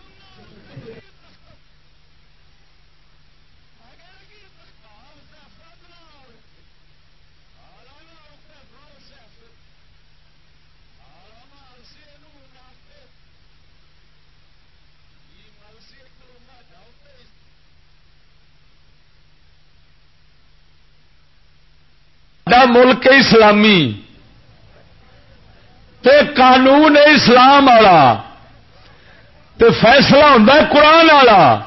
ملک اسلامی تے قانون اسلام والا تے فیصلہ ہوں قرآن والا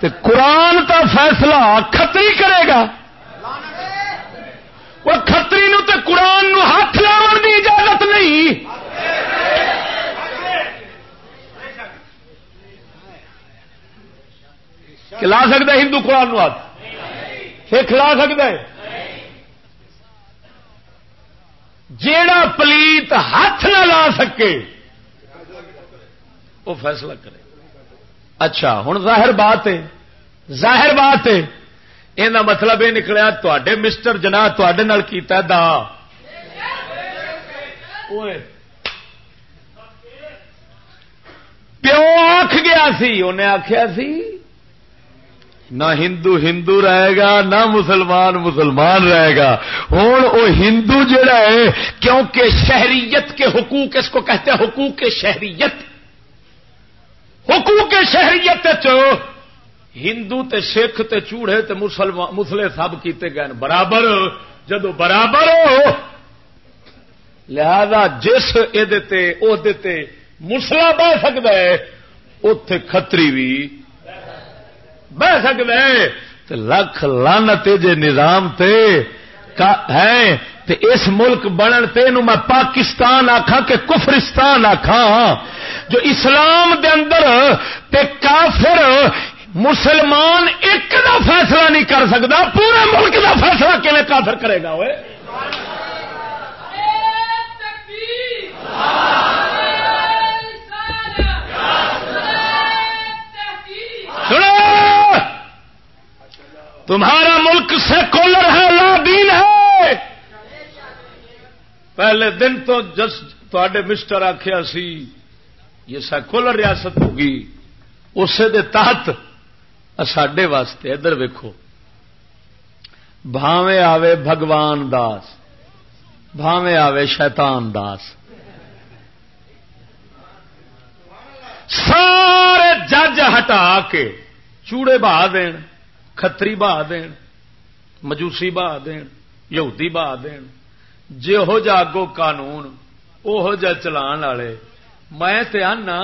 تے قرآن کا فیصلہ کتری کرے گا۔ وہ کتری نو تے قرآن نو ہاتھ لاؤ کی اجازت نہیں۔ لا سکتا ہندو قرآن نو ہاتھ؟ سکھ لا سکتا ہے۔ جیڑا پلیت ہاتھ نہ لا سکے، وہ فیصلہ کرے۔ اچھا ہوں ظاہر بات ہے، ظاہر بات ہے یہ مطلب یہ نکلیا تے مسٹر جنا کیتا دا۔ پیو آخ گیا سی انہیں آخیا سی نہ ہندو ہندو رہے گا، نہ مسلمان مسلمان رہے گا۔ ہوں وہ ہندو جڑا ہے، کیونکہ شہریت کے حقوق، اس کو کہتے ہیں حقوق شہریت۔ حقوق شہریت چو ہندو تے سکھ تے چوڑے تے مسلے سب کیتے گئے۔ برابر، جدو برابر ہو، لہذا جس یہ مسلا بہ سکتا ہے اتے کتری بھی بہ سکتا ہے لکھ لانت جے نظام تے ہے۔ تے اس ملک بنن تے نو میں پاکستان آخا کہ کفرستان آخا جو اسلام دے اندر تے کافر مسلمان ایک دا فیصلہ نہیں کر سکتا پورے ملک دا فیصلہ کیون کافر کرے گا وہ تمہارا ملک سیکولر ہے لا دین ہے۔ پہلے دن تو جس تے مسٹر آخیا سی، یہ سیکولر ریاست ہوگی، اسے دے تحت ساڈے واسطے، ادھر ویکو بھاوے آوے بھگوان داس بھاوے آوے شیطان داس۔ سارے جج ہٹا کے چوڑے بہا دین۔ کتری بہا دین مجوسی بہا دین یہودی بہا دین جہو جا اگو قانون وہ جا چلان والے میں آنا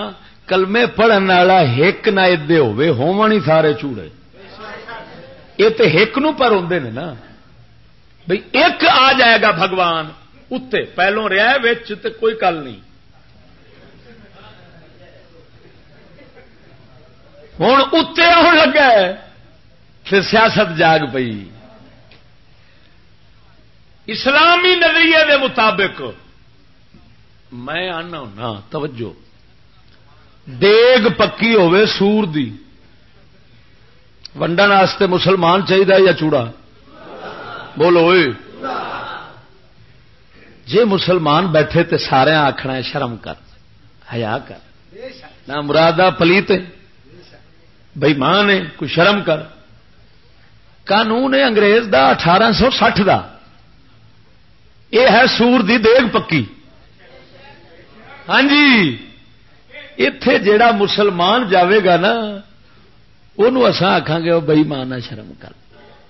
کلمے پڑھن والا ہک نہ ادے ہوے ہون ہی سارے چوڑے یہ تو ہک نو پر ہوں نے نا بھئی ایک آ جائے گا بھگوان اتنے پہلو رہا تے کوئی کل نہیں ہوں اتنے آن لگا پھر سیاست جاگ پئی اسلامی نظریے دے مطابق میں آنا ہونا توجہ دیگ پکی ہوے سور دی ونڈن واسطے مسلمان چاہیے یا چوڑا بولو جے مسلمان بیٹھے تے سارے آخنا شرم کر ہیا کر نہ مرادہ پلیت بئی ماں کوئی شرم کر قانون ہے انگریز دا، اٹھارہ سو سٹھ کا یہ ہے سور دی دیگ پکی۔ ہاں جی۔ اتے جیڑا مسلمان جاوے گا نا اسان آخان گے وہ بئی ماں شرم کر۔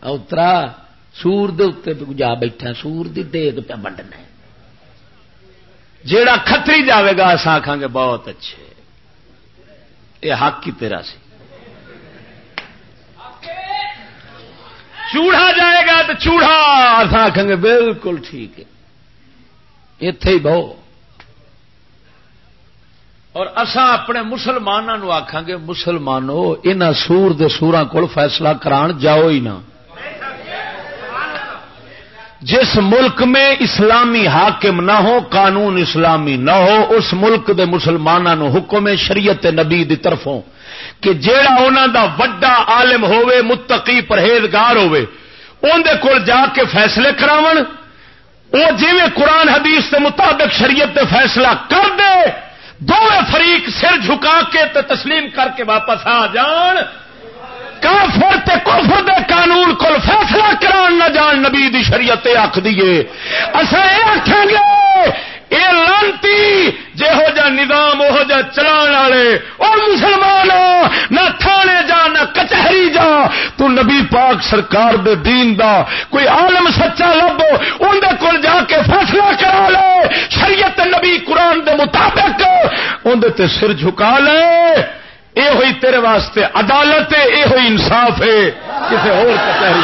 اترا سور دے جا بیٹھا، سور دی دیگ پہ بنڈنا جیڑا کتری جاوے گا اصا آخان گے، بہت اچھے۔ یہ حق ہی تیرا سی۔ چوڑا جائے گا تو چوڑا۔ اصا آخان گے بالکل ٹھیک ہے۔ اتے ہی بہو۔ اور اصا اپنے مسلمانوں آخان گے مسلمانوں ان سور دے سورا کو فیصلہ کران جاؤ ہی نہ۔ جس ملک میں اسلامی حاکم نہ ہو، قانون اسلامی نہ ہو، اس ملک دے مسلمانوں حکم شریعت نبی دی طرفوں کہ جیڑا انہوں دا وڈا عالم ہوئے متقی پرہیزگار ہوئے اندر کول جا کے فیصلے کراون، او جی قرآن حدیث کے مطابق شریعت دے فیصلہ کر دے دونوں فریق سر جھکا کے تے تسلیم کر کے واپس آ جان۔ کافر تے کفر دے قانون کو فیصلہ کران نہ جان نبی دی شریعت آخ دیے اصا یہ آخیں گے یہ لانتی، جہو جا نظام وہ جا چلان والے اور مسلمان نہ تھانے جا، نہ کچہری جا، تو نبی پاک سرکار دے دین دا کوئی عالم سچا لبو اندر کول جا کے فیصلہ کرا لے۔ شریعت نبی قرآن دے مطابق اندر تے سر جھکا لے۔ یہ ہوئی تیرے واسطے عدالت ہے، یہ ہوئی انصاف ہے۔ کسی اور کچہری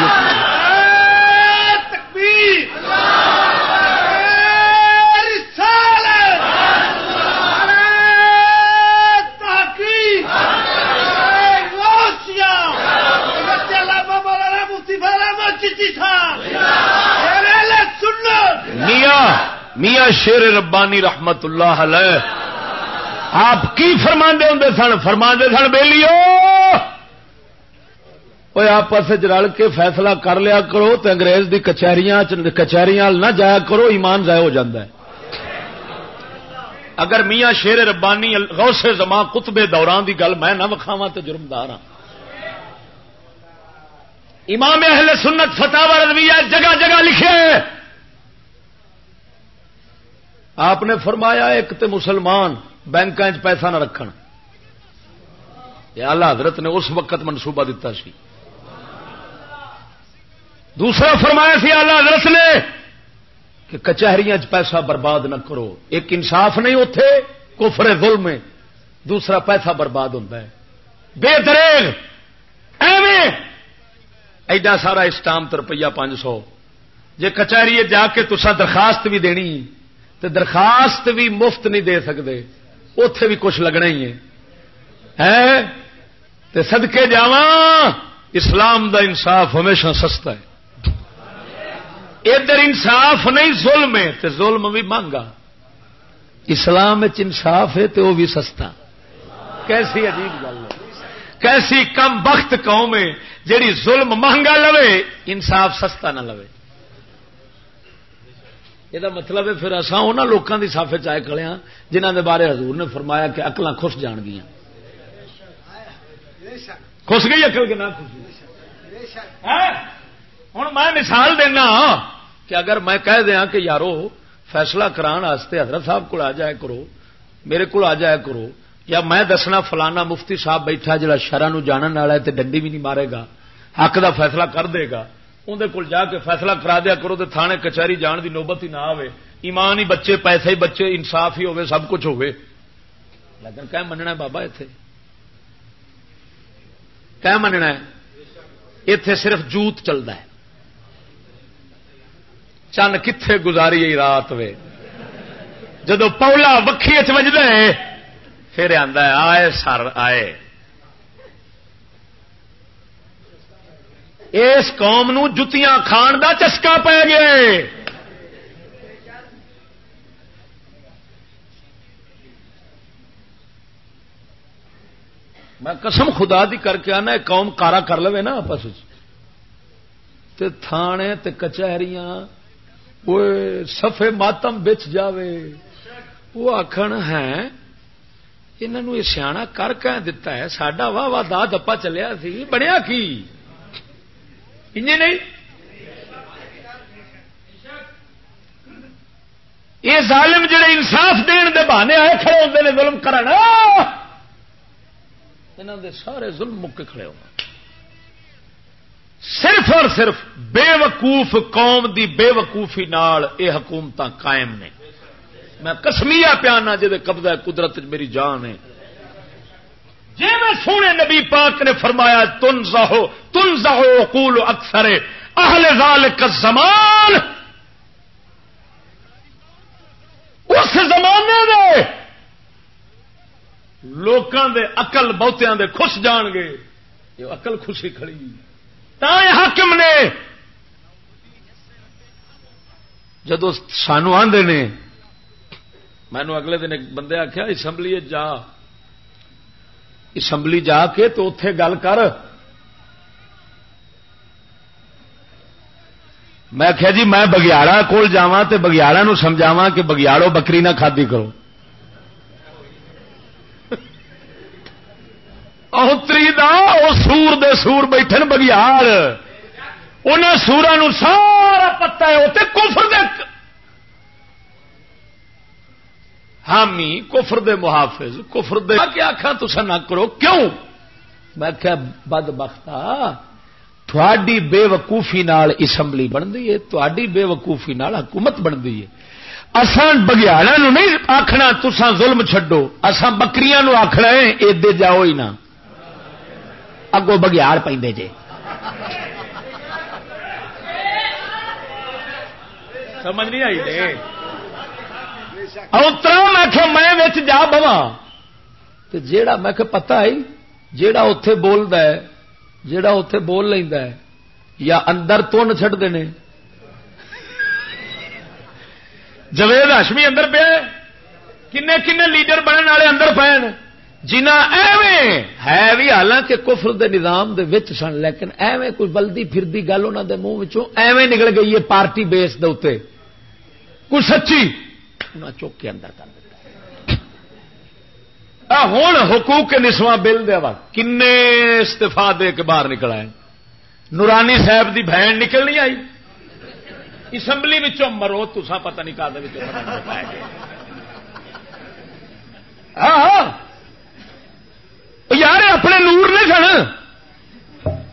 میاں میاں شیر ربانی رحمت اللہ علیہ۔ آپ کی فرما ہوں سن؟ فرما سن بے لیو وہ آپس رل کے فیصلہ کر لیا کرو تو انگریز دی کچہریاں کچہریاں نہ جایا کرو، ایمان ضائع ہو جاتا ہے۔ اگر میاں شیر ربانی غوث زمان کتبے دوران دی گل میں نہ وکھاوا تو جرمدار ہاں۔ امام اہل سنت فتح رضویہ جگہ جگہ لکھے آپ نے فرمایا ایک تے مسلمان بینک پیسہ نہ رکھن۔ آلہ حضرت نے اس وقت منصوبہ دیتا سی۔ دوسرا فرمایا سی آلہ حضرت نے کہ کچہری پیسہ برباد نہ کرو۔ ایک انصاف نہیں اتے کفر ظلم میں دوسرا پیسہ برباد ہوتا ہے۔ بے دریغ ایویں! ایڈا سارا اسٹام تو روپیہ پانچ سو۔ جی کچہری جا کے تسا درخواست بھی دینی تو درخواست بھی مفت نہیں دے سکتے اتے بھی کچھ لگنا ہی ہے۔ سدکے جا اسلام دا انصاف ہمیشہ سستا ہے۔ ادھر انصاف نہیں، ظلم ہے تو ظلم بھی مانگا۔ اسلام انصاف ہے تو وہ بھی سستا۔ کیسی عجیب گل ہے۔ کیسی کم وقت قوم ہے، جیڑی ظلم مہنگا لوے، انصاف سستا نہ لوے۔ یہ مطلب ہے پھر اصا ان لوگوں کی سافے چائے کھڑے ہاں جنہ کے بارے حضور نے فرمایا کہ اکل خوش جان گیا خوش گئی اکل کے نہ ہوں میں مثال دینا کہ اگر میں کہہ دیا کہ یارو فیصلہ کران حضرت صاحب کو آ جائے کرو میرے کو آ جائے کرو یا میں دسنا فلانا مفتی صاحب بیٹھا جا شرح جانن والا ہے ڈنڈی بھی نہیں مارے گا حق دا فیصلہ کر دے گا اندر کول جا کے فیصلہ کرا دیا کرو تو تھانے کچہری جان دی نوبت ہی نہ آئے ایمان ہی بچے، پیسے ہی بچے، انصاف ہی ہوے سب کچھ ہوے لیکن کہ مننا بابا اتے کہ مننا اتے صرف جوت چلتا ہے۔ چند کتنے گزاری رات وے؟ جدو پولا وکھی چجد پھر آدھا آئے سر، آئے۔ اس قوم نو جتیاں کھان دا چسکا پی گیا میں قسم خدا دی کر کے آنا قوم کارا کر لو نا آپس تے تھانے تے کچہریاں وہ سفے ماتم بچ جاوے۔ وہ آخر ہے انہوں یہ سیا کر کہ دتا ہے سڈا واہ واہ دا دپا چلیا سی، بنیا کی؟ نہیں یہ ظالم جڑے انصاف دین دے بہانے آئے کھڑے ہوتے ہیں ظلم کرنا انہوں دے سارے ظلم مکے کھڑے ہو صرف اور صرف بے وقوف قوم دی بے وقوفی نال اے حکومت قائم نے۔ میں کسمیا پیانا جی قبضہ قدرت میری جان ہے۔ جی میں سونے نبی پاک نے فرمایا، تن زہو تن زہو کول اکثر، اہل زال کا زمان اس زمانے دے لوکاں دے اقل بہتیاں دے خوش جان گے۔ یہ اقل خوشی کھڑی۔ تا حاکم نے جدو سانو آدھے نے مینو اگلے دن ایک بندے آخیا اسمبلی جا۔ اسمبلی جا کے تو اتے گل کر۔ میں آخیا جی میں بگیاڑا کول جا تو بگیاڑا سمجھاوا کہ بگیاڑو بکری نہ کھادی کرو۔ اتری دا سور دے سور بیٹھے بگیاڑ۔ ان سورا سارا پتا ہے وہ کفر دے حامی، کفر دے محافظ، کفر دے کیا آخا تسا نہ کرو، کیوں؟ میں کیا بد بختا تھوڑی بے وقوفی نال اسمبلی بنتی ہے، تھوڑی بے وقوفی نال حکومت بنتی ہے۔ اسان بگیاڑا نہیں آخنا تسان ظلم چڈو اسان بکریاں آخنا ہے ادے جاؤ ہی نہ۔ اگو بگیاڑ پہ جے۔ سمجھ نہیں آئی اترا میں میں جا بوا تو جیڑا میں پتا ہے جیڑا اتے بولد جیڑا اتے بول لینا یا اندر تن چڈتے ہیں جوید ہاشمی اندر پہ کنے کنے لیڈر بننے والے اندر پے جنا ایویں ہے بھی حالانکہ کفر دے نظام دے وچ سن لیکن ایویں کوئی بلدی پھردی گل انہوں دے منہ ایویں نکل گئی ہے پارٹی بیس دے کوئی سچی انہیں چوک کے اندر کر دیتا ہوں حقوق نسواں بل دیا کن استفا دے کے باہر نکلا ہے۔ نورانی صاحب دی بہن نکلنی آئی۔ اسمبلی مرو تسا پتہ نہیں کر ہاں ہاں یار اپنے نور نے سن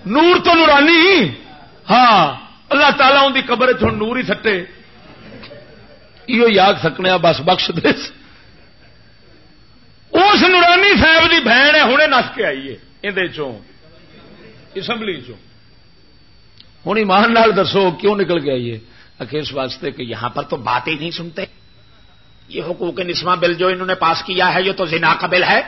نور تو نورانی۔ ہاں اللہ تعالیٰ ان کی قبر چ نور ہی سٹے۔ یہ یاد سکنے بس بخش دے۔ اس نورانی صاحب کی بہن ہے ہوں نس کے آئی ہے اسمبلی ہوں ایمان نال دسو، کیوں نکل کے آئیے اس واسطے کہ یہاں پر تو بات ہی نہیں سنتے۔ یہ حقوق نسواں بل جو انہوں نے پاس کیا ہے، یہ تو زنا کا بل ہے۔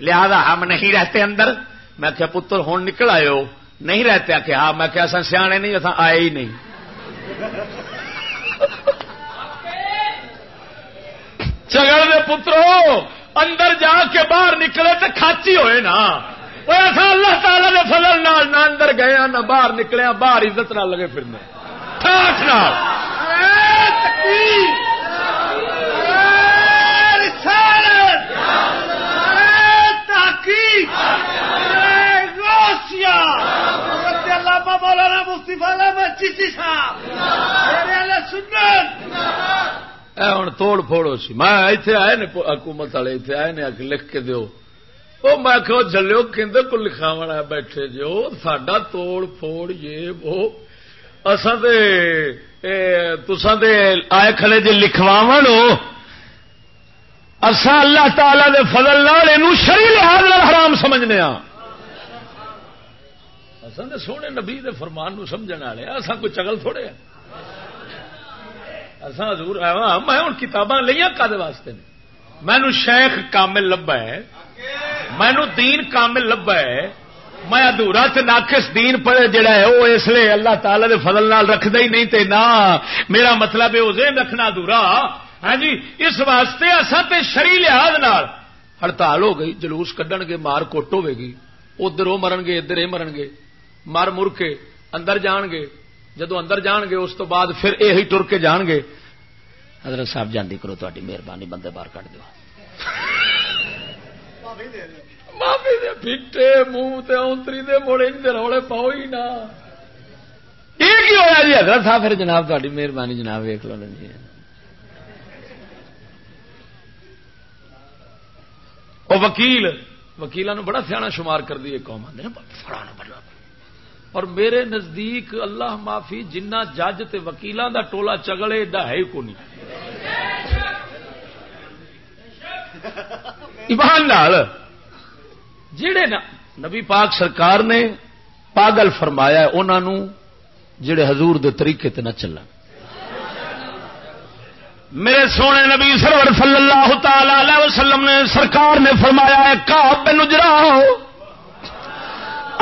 لہذا ہم نہیں رہتے اندر۔ میں کیا پتر ہوں نکل آئے ہو۔ نہیں رہتے کہ ہاں میں کیا سیانے نہیں اتنا آئے ہی نہیں۔ چگڑ دے پترو، اندر جا کے باہر نکلے تو کھاچی ہوئے نا۔ ایسا اللہ تعالی نے فضل نال نہ اندر گئے نہ باہر نکلے باہر عزت نہ لگے پھرنے ٹھاٹ نال مولانا مفتی صاحب ہوں توڑ پھوڑو سی۔ میں اتنے آئے نے حکومت والے اتنے آئے نے لکھ کے دو وہ میں کہ جلو کہ کو لکھاو بیٹھے جی۔ جو ساڈا توڑ پھوڑ یہ وہ۔ اصا تسان آئے کھڑے جی لکھواو اصا اللہ تعالی دے فضل یہ شری لحاظ حرام سمجھنے ہاں۔ سونے نبی دے فرمان نو سمجھ والے ہاں۔ اصا کوئی چگل تھوڑے ہیں حضور ہاں، میں ہوں کتاباں لیا کد واسطے مینو شیخ کامل لبا ہے۔ مینو دین کامل لبا ہے۔ میں ادھورا ناقص دین پڑے جڑا ہے، وہ اس لیے اللہ تعالی دے فضل نال رکھدا ہی نہیں تے نہ میرا مطلب ہے رکھنا ادھورا ہاں جی اس واسطے اصا تے شری لحاظ نال ہڑتال ہو گئی، جلوس کڈن گے، مار کوٹ ہوے گی۔ ادھر وہ مرن گے ادھر یہ مرن گے مر مر کے اندر جان گے۔ جدو اندر جان گے اس تو بعد پھر یہ ٹر کے جان گے۔ حضرت صاحب جاندی کرو تاری مہربانی بندے باہر کٹ دو معافی دے منہ اونتری دے روڑے پاؤ ہی نہ۔ یہ جی؟ حضرت صاحب پھر جناب تاری مہربانی جناب ویک لو جی وہ وکیل وکیلوں بڑا سیاح شمار کر دی قوم آدھے فلانا بڑا اور میرے نزدیک اللہ معافی جنہ جج تے وکیلوں دا ٹولا چگڑے ایڈا ہے کو نہیں ایمان نال جڑے نبی پاک سرکار نے پاگل فرمایا انہوں جڑے حضور دے طریقے تے نہ چلن۔ میرے سونے نبی سرور صلی اللہ تعالی وسلم نے سرکار نے فرمایا ہے کاب بن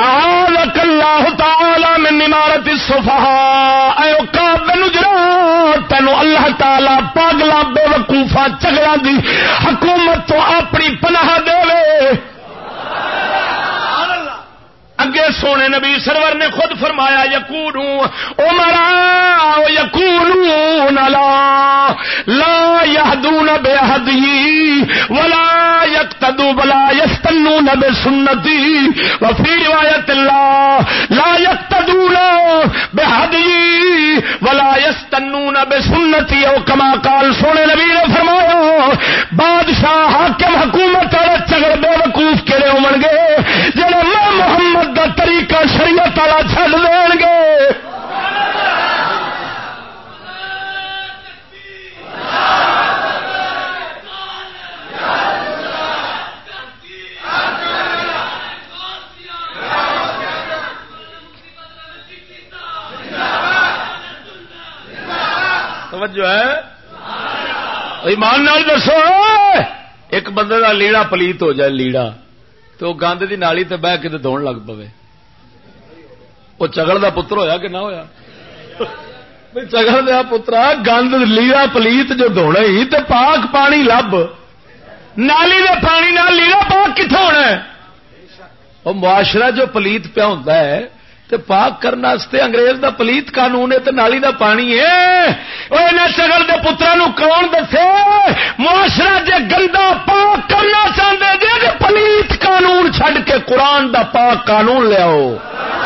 اجراؤ اللہ تعالی من عمارت الصفحاء. اے کعب جرا تینو اللہ تعالی پاگلا بے وقوفا چگلا دی حکومت تو اپنی پناہ دے اگے سونے نبی سرور نے خود فرمایا یقون عمرا یقون لا لا یهدون بهدی ولا یقتدوا ولا یستنون بسنتی وفي روایت اللہ، لا یقتدون بهدی ولا یستنون بسنتی، او کما قال سونے نبی نے فرمایا، بادشاہ حاکم حکومت والے چگڑ بے وقوف کہڑے ہون گے، جڑے میں محمد دا طریقہ شریعت والا چڈ دین گے۔ توجہ ہے؟ ایمان نال دسو۔ ایک بندے کا لیڑا پلیت ہو جائے، لیڑا۔ تو گند کی نالی تے بہ کے دون لگ پے وہ چگل کا پتر ہویا کہ نہ ہویا چگل دیا پترا گند لیڑا پلیت جو دھونا ہی تے پاک پانی لب نالی دے پانی نال لیڑا پاک کتوں ہونا وہ معاشرہ جو پلیت پیا ہوتا ہے تے پاک کرنے انگریز دا پلیت قانون ہے تے نالی دا پانی ہے۔ وہ سگل دے پترا نو کون دسے؟ معاشرہ جے گندا پاک کرنا چاہتے جی پلیت قانون چھڈ کے قرآن دا پاک قانون لیاؤ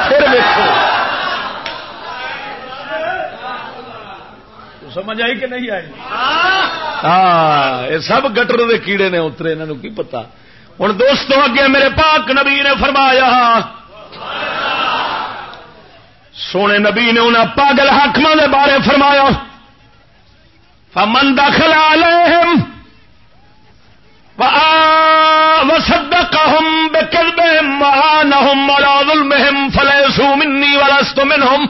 پھر دیکھو سمجھ آئی کہ نہیں آئی؟ ہاں یہ سب گٹر دے کیڑے نے اترے انہوں کی پتا؟ ہوں دوستوں اگے میرے پاک نبی نے فرمایا سونے نبی نے انہیں پاگل حاقم کے بارے فرمایا، فمن دخل عليهم وصدقهم بكذبهم وعانهم على ظلمهم فليسوا مني ولست منهم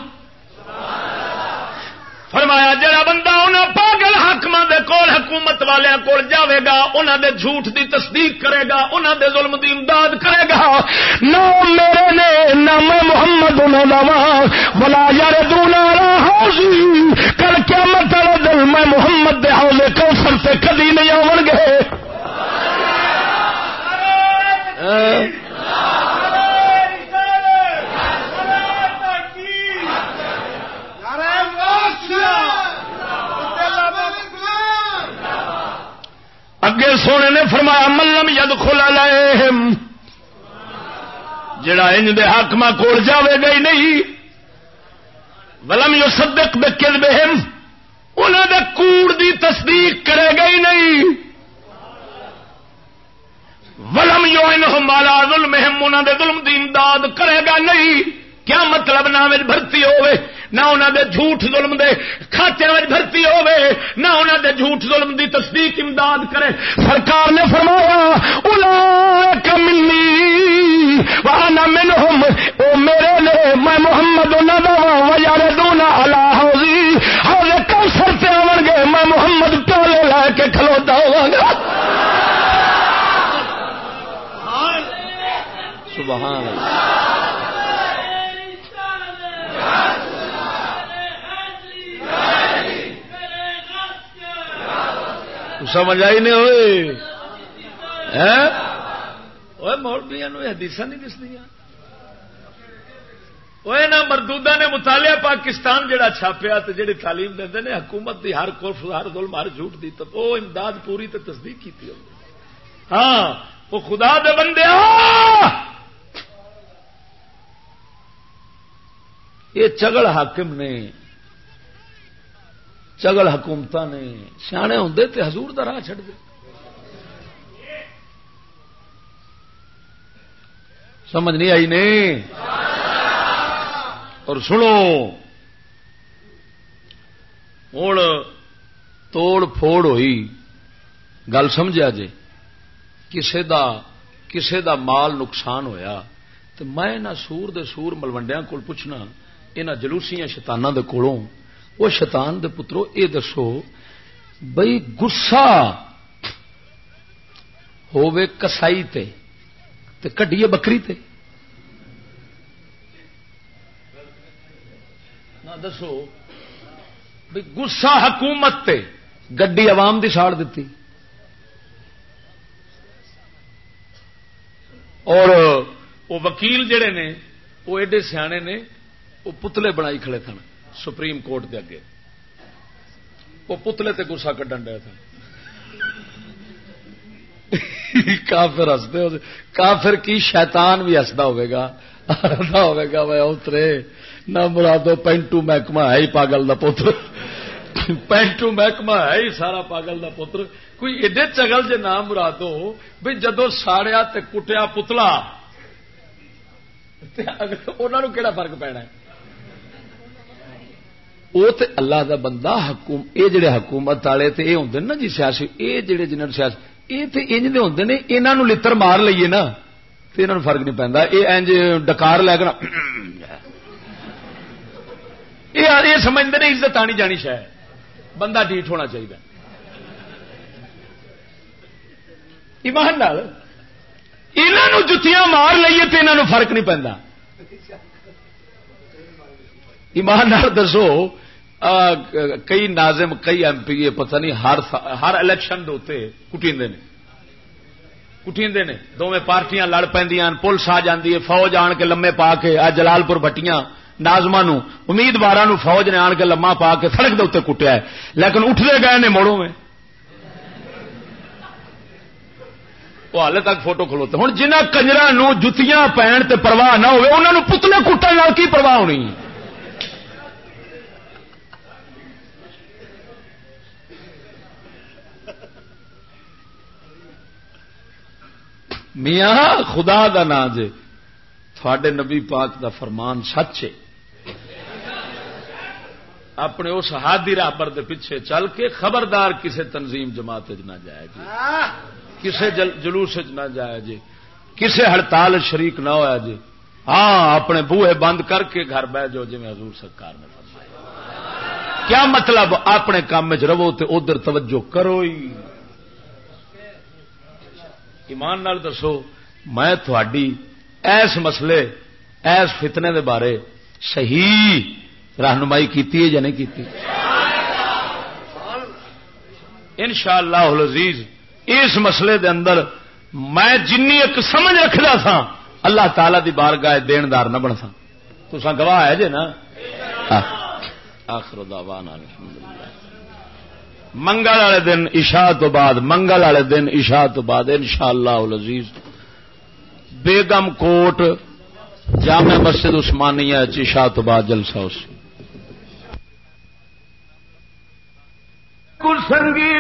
فرمایا جڑا بندہ انہوں پاگل حکم دے کول حکومت والے کول جاوے گا انہوں دے جھوٹ دی تصدیق کرے گا انہوں دے ظلم دی امداد کرے گا۔ نہ میرے نے نہ میں محمد بلا یار دونا کل کیا مطلب دل میں محمد دے حوالے کوسر سے کدی نہیں آن گے۔ اگے سونے نے فرمایا ملم ید کھلا لائے جڑا انج دے حاقم کول جاوے گئی نہیں۔ ولم یو سدک بکل بہم انہوں دے کوڑ دی تصدیق کرے گئی نہیں۔ ولم یو ان مالا ظلم انہوں دے ظلم دی امداد کرے گا نہیں۔ کیا مطلب نہ بھرتی ہوئے نہ انہوں دے جھوٹ ظلم دے کھاتے میں بھرتی ہوے نہ انہوں دے جھوٹ ظلم دی تصدیق امداد کرے۔ سرکار نے فرمایا کملی وانا منہم۔ او میرے نے میں محمد انہوں دا یار دونا اللہ حوزی حوزے کوثر سے آن گے، میں محمد ٹولے لا کے کھلوتا ہوا گا۔ سبحان اللہ۔ سمجھ آئی نہیں ہوئے مولبیا حدیث نہیں دس دیا مردودا نے مطالعہ پاکستان جڑا چھاپیا تو جڑی تعلیم دے نے، حکومت دی ہر کف ہر ظلم ہر جھوٹ دی تو وہ امداد پوری تو تصدیق کی ہاں وہ خدا دے بندے یہ چگل حاکم نے چگل حکومت نے سیانے ہوں تو ہزور کا راہ چڑ سمجھ نہیں آئی نہیں اور سنو، ہوں توڑ پھوڑ ہوئی، گل سمجھا جی کسے دا کسے دا مال نقصان ہویا تو میں سور دے سور ملوڈیا کو پوچھنا یہاں جلوسیاں شتانہ دے کولوں وہ شیطان دے پترو، اے دسو، بئی گسا ہووے کسائی تے تے کڈیے بکری تے۔ نہ دسو بھائی گسا حکومت تے گڈی عوام دی ساڑ دیتی اور وہ وکیل جڑے نے، وہ ایڈے سیانے نے، وہ پتلے بنائی کھڑے تھے سپریم کورٹ دے اگے۔ وہ پتلے تے گسا کڈن ڈے تھے۔ کافر ہستے کافر کی شیطان بھی ہستا ہوگا ہوگا میں اترے۔ نہ مرادو، پینٹو محکمہ ہے ہی پاگل دا پتر۔ پینٹو محکمہ ہے ہی سارا پاگل دا پتر۔ کوئی ایڈے چگل جے نام مرادو بھی جدو ساڑیا تے کٹیا پتلا۔ انہوں کہڑا فرق پینا ہے؟ وہ تو اللہ دا بندہ حکوم، اے جڑے حکومت والے تے اے ہوندے نا جی سیاسی، اے جڑے جنہاں سیاسی اے تے انج دے ہوندے نے انہاں نو لتر مار لئیے نا تے انہاں نو فرق نہیں پیندا۔ اے انج ڈکار لے کے نا اے اے سمجھدے نے عزت آنی جانی شے۔ بندہ ڈیٹ ہونا چاہیے ایمان نال انہاں نو جتیاں مار لئیے تے انہاں نو فرق نہیں پیندا۔ ایمان دسو کئی ناظم، کئی ایم پی پتہ نہیں، ہر ہر الیکشن کٹی کٹیندے نے۔ دونوں پارٹیاں لڑ پہ پولیس آ جاتی ہے، فوج آن کے لمے پا کے، آ جلال پور بٹیاں نازما امیدوار فوج نے آن کے لما پا کے سڑک دے کٹیا ہے۔ لیکن اٹھتے گئے نے موڑوں میں۔ وہ ہال تک فوٹو کھلوتے ہوں جنہ کنجر جتیاں پہن تے پرواہ نہ ہوئے انہوں پتلے کٹن کی پرواہ ہونی؟ میاں، خدا دا نا جے۔ تھوڑے نبی پاک دا فرمان سچ ہے۔ اپنے اس ہادی رابر دے پیچھے چل کے خبردار کسے تنظیم جماعت نہ جائے جی۔ کسے جلوس نہ جائے جی۔ کسے ہڑتال شریک نہ ہوا جی۔ ہاں اپنے بوہے بند کر کے گھر بہ جو جی حضور سرکار نے فرمایا۔ کیا مطلب اپنے کام رہو تو ادھر توجہ کرو ہی؟ ایمان نال دسو، میں تھوڑی ایس مسئلے، ایس فتنے دے بارے صحیح رہنمائی کیتی ہے یا نہیں کیتی؟ ان شاء اللہ عزیز اس مسئلے دے اندر میں جن ایک سمجھ رکھتا سا، اللہ تعالی دی بار گائے دیندار نہ بن سا تو سا گواہ ہے جی نا؟ آخر دعوانا الحمدللہ۔ منگل والے دن عشاء تو بعد، منگل والے دن عشاء تو بعد ان شاء اللہ عزیز بیگم کوٹ، جامع مسجد عثمانیہ، عشاء تو بعد جلسہ اس سنگی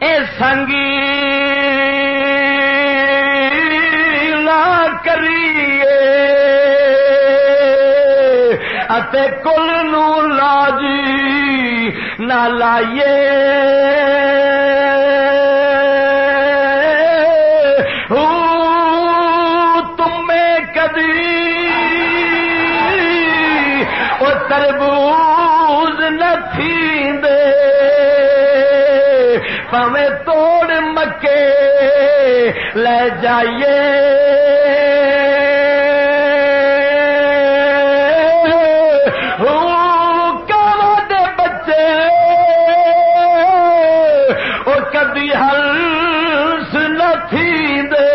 اے سنگی لا کریے اتے کل نو لاجی نہ لائیے۔ تربوز دے پویں توڑ مکے لے جائیے۔ بچے وہ کدی ہلس نی دے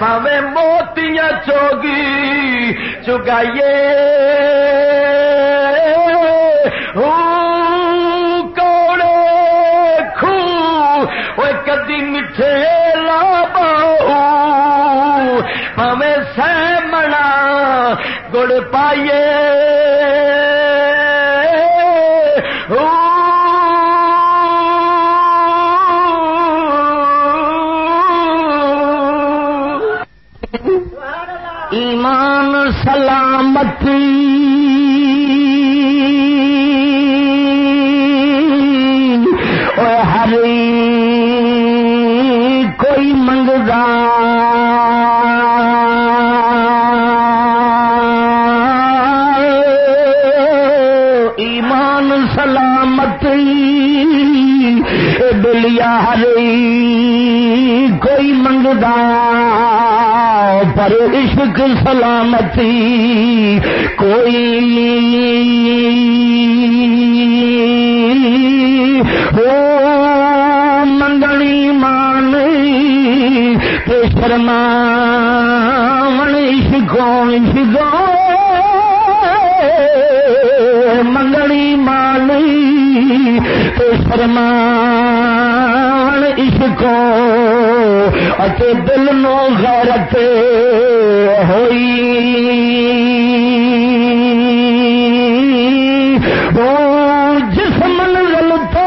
پویں موتیاں چوگی چگائیے کدی میٹھے لا پویں سہ گڑ پائیے۔ پر عشق سلامتی کوئی ہو منگنی مان شرما عشقوں عشقوں منگنی مالی شرما اتے دل نو غیرت ہوئی۔ جس منزل پہ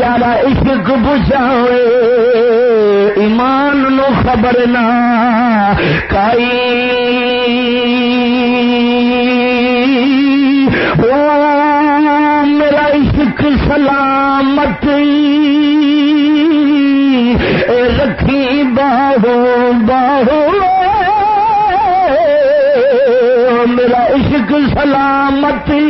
یار عشق بجھاوے ایمان نو خبر نہ کائی۔ سلامت رکھی باہو باہو میرا عشق سلامتی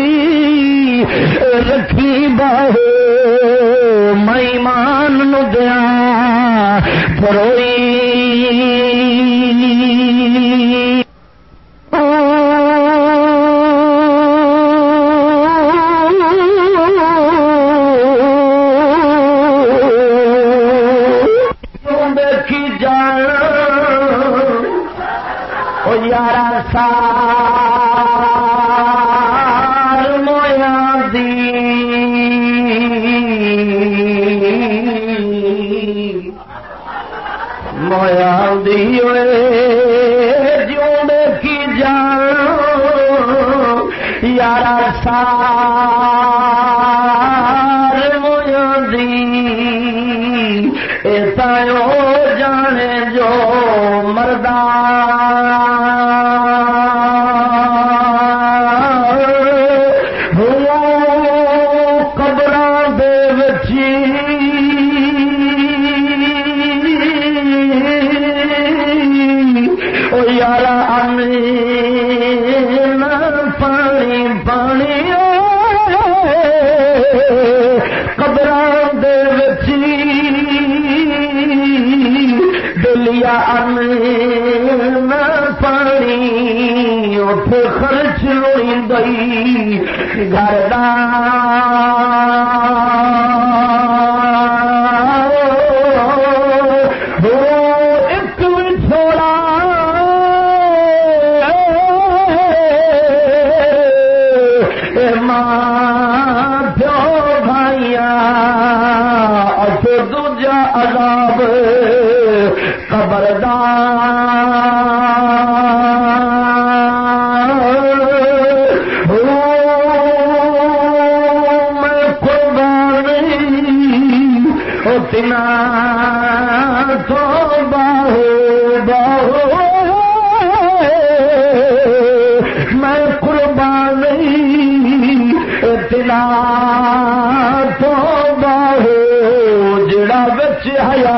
رکھی باہو مہمان نو دیا پروئی سارا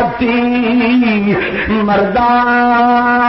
حیاتی مردان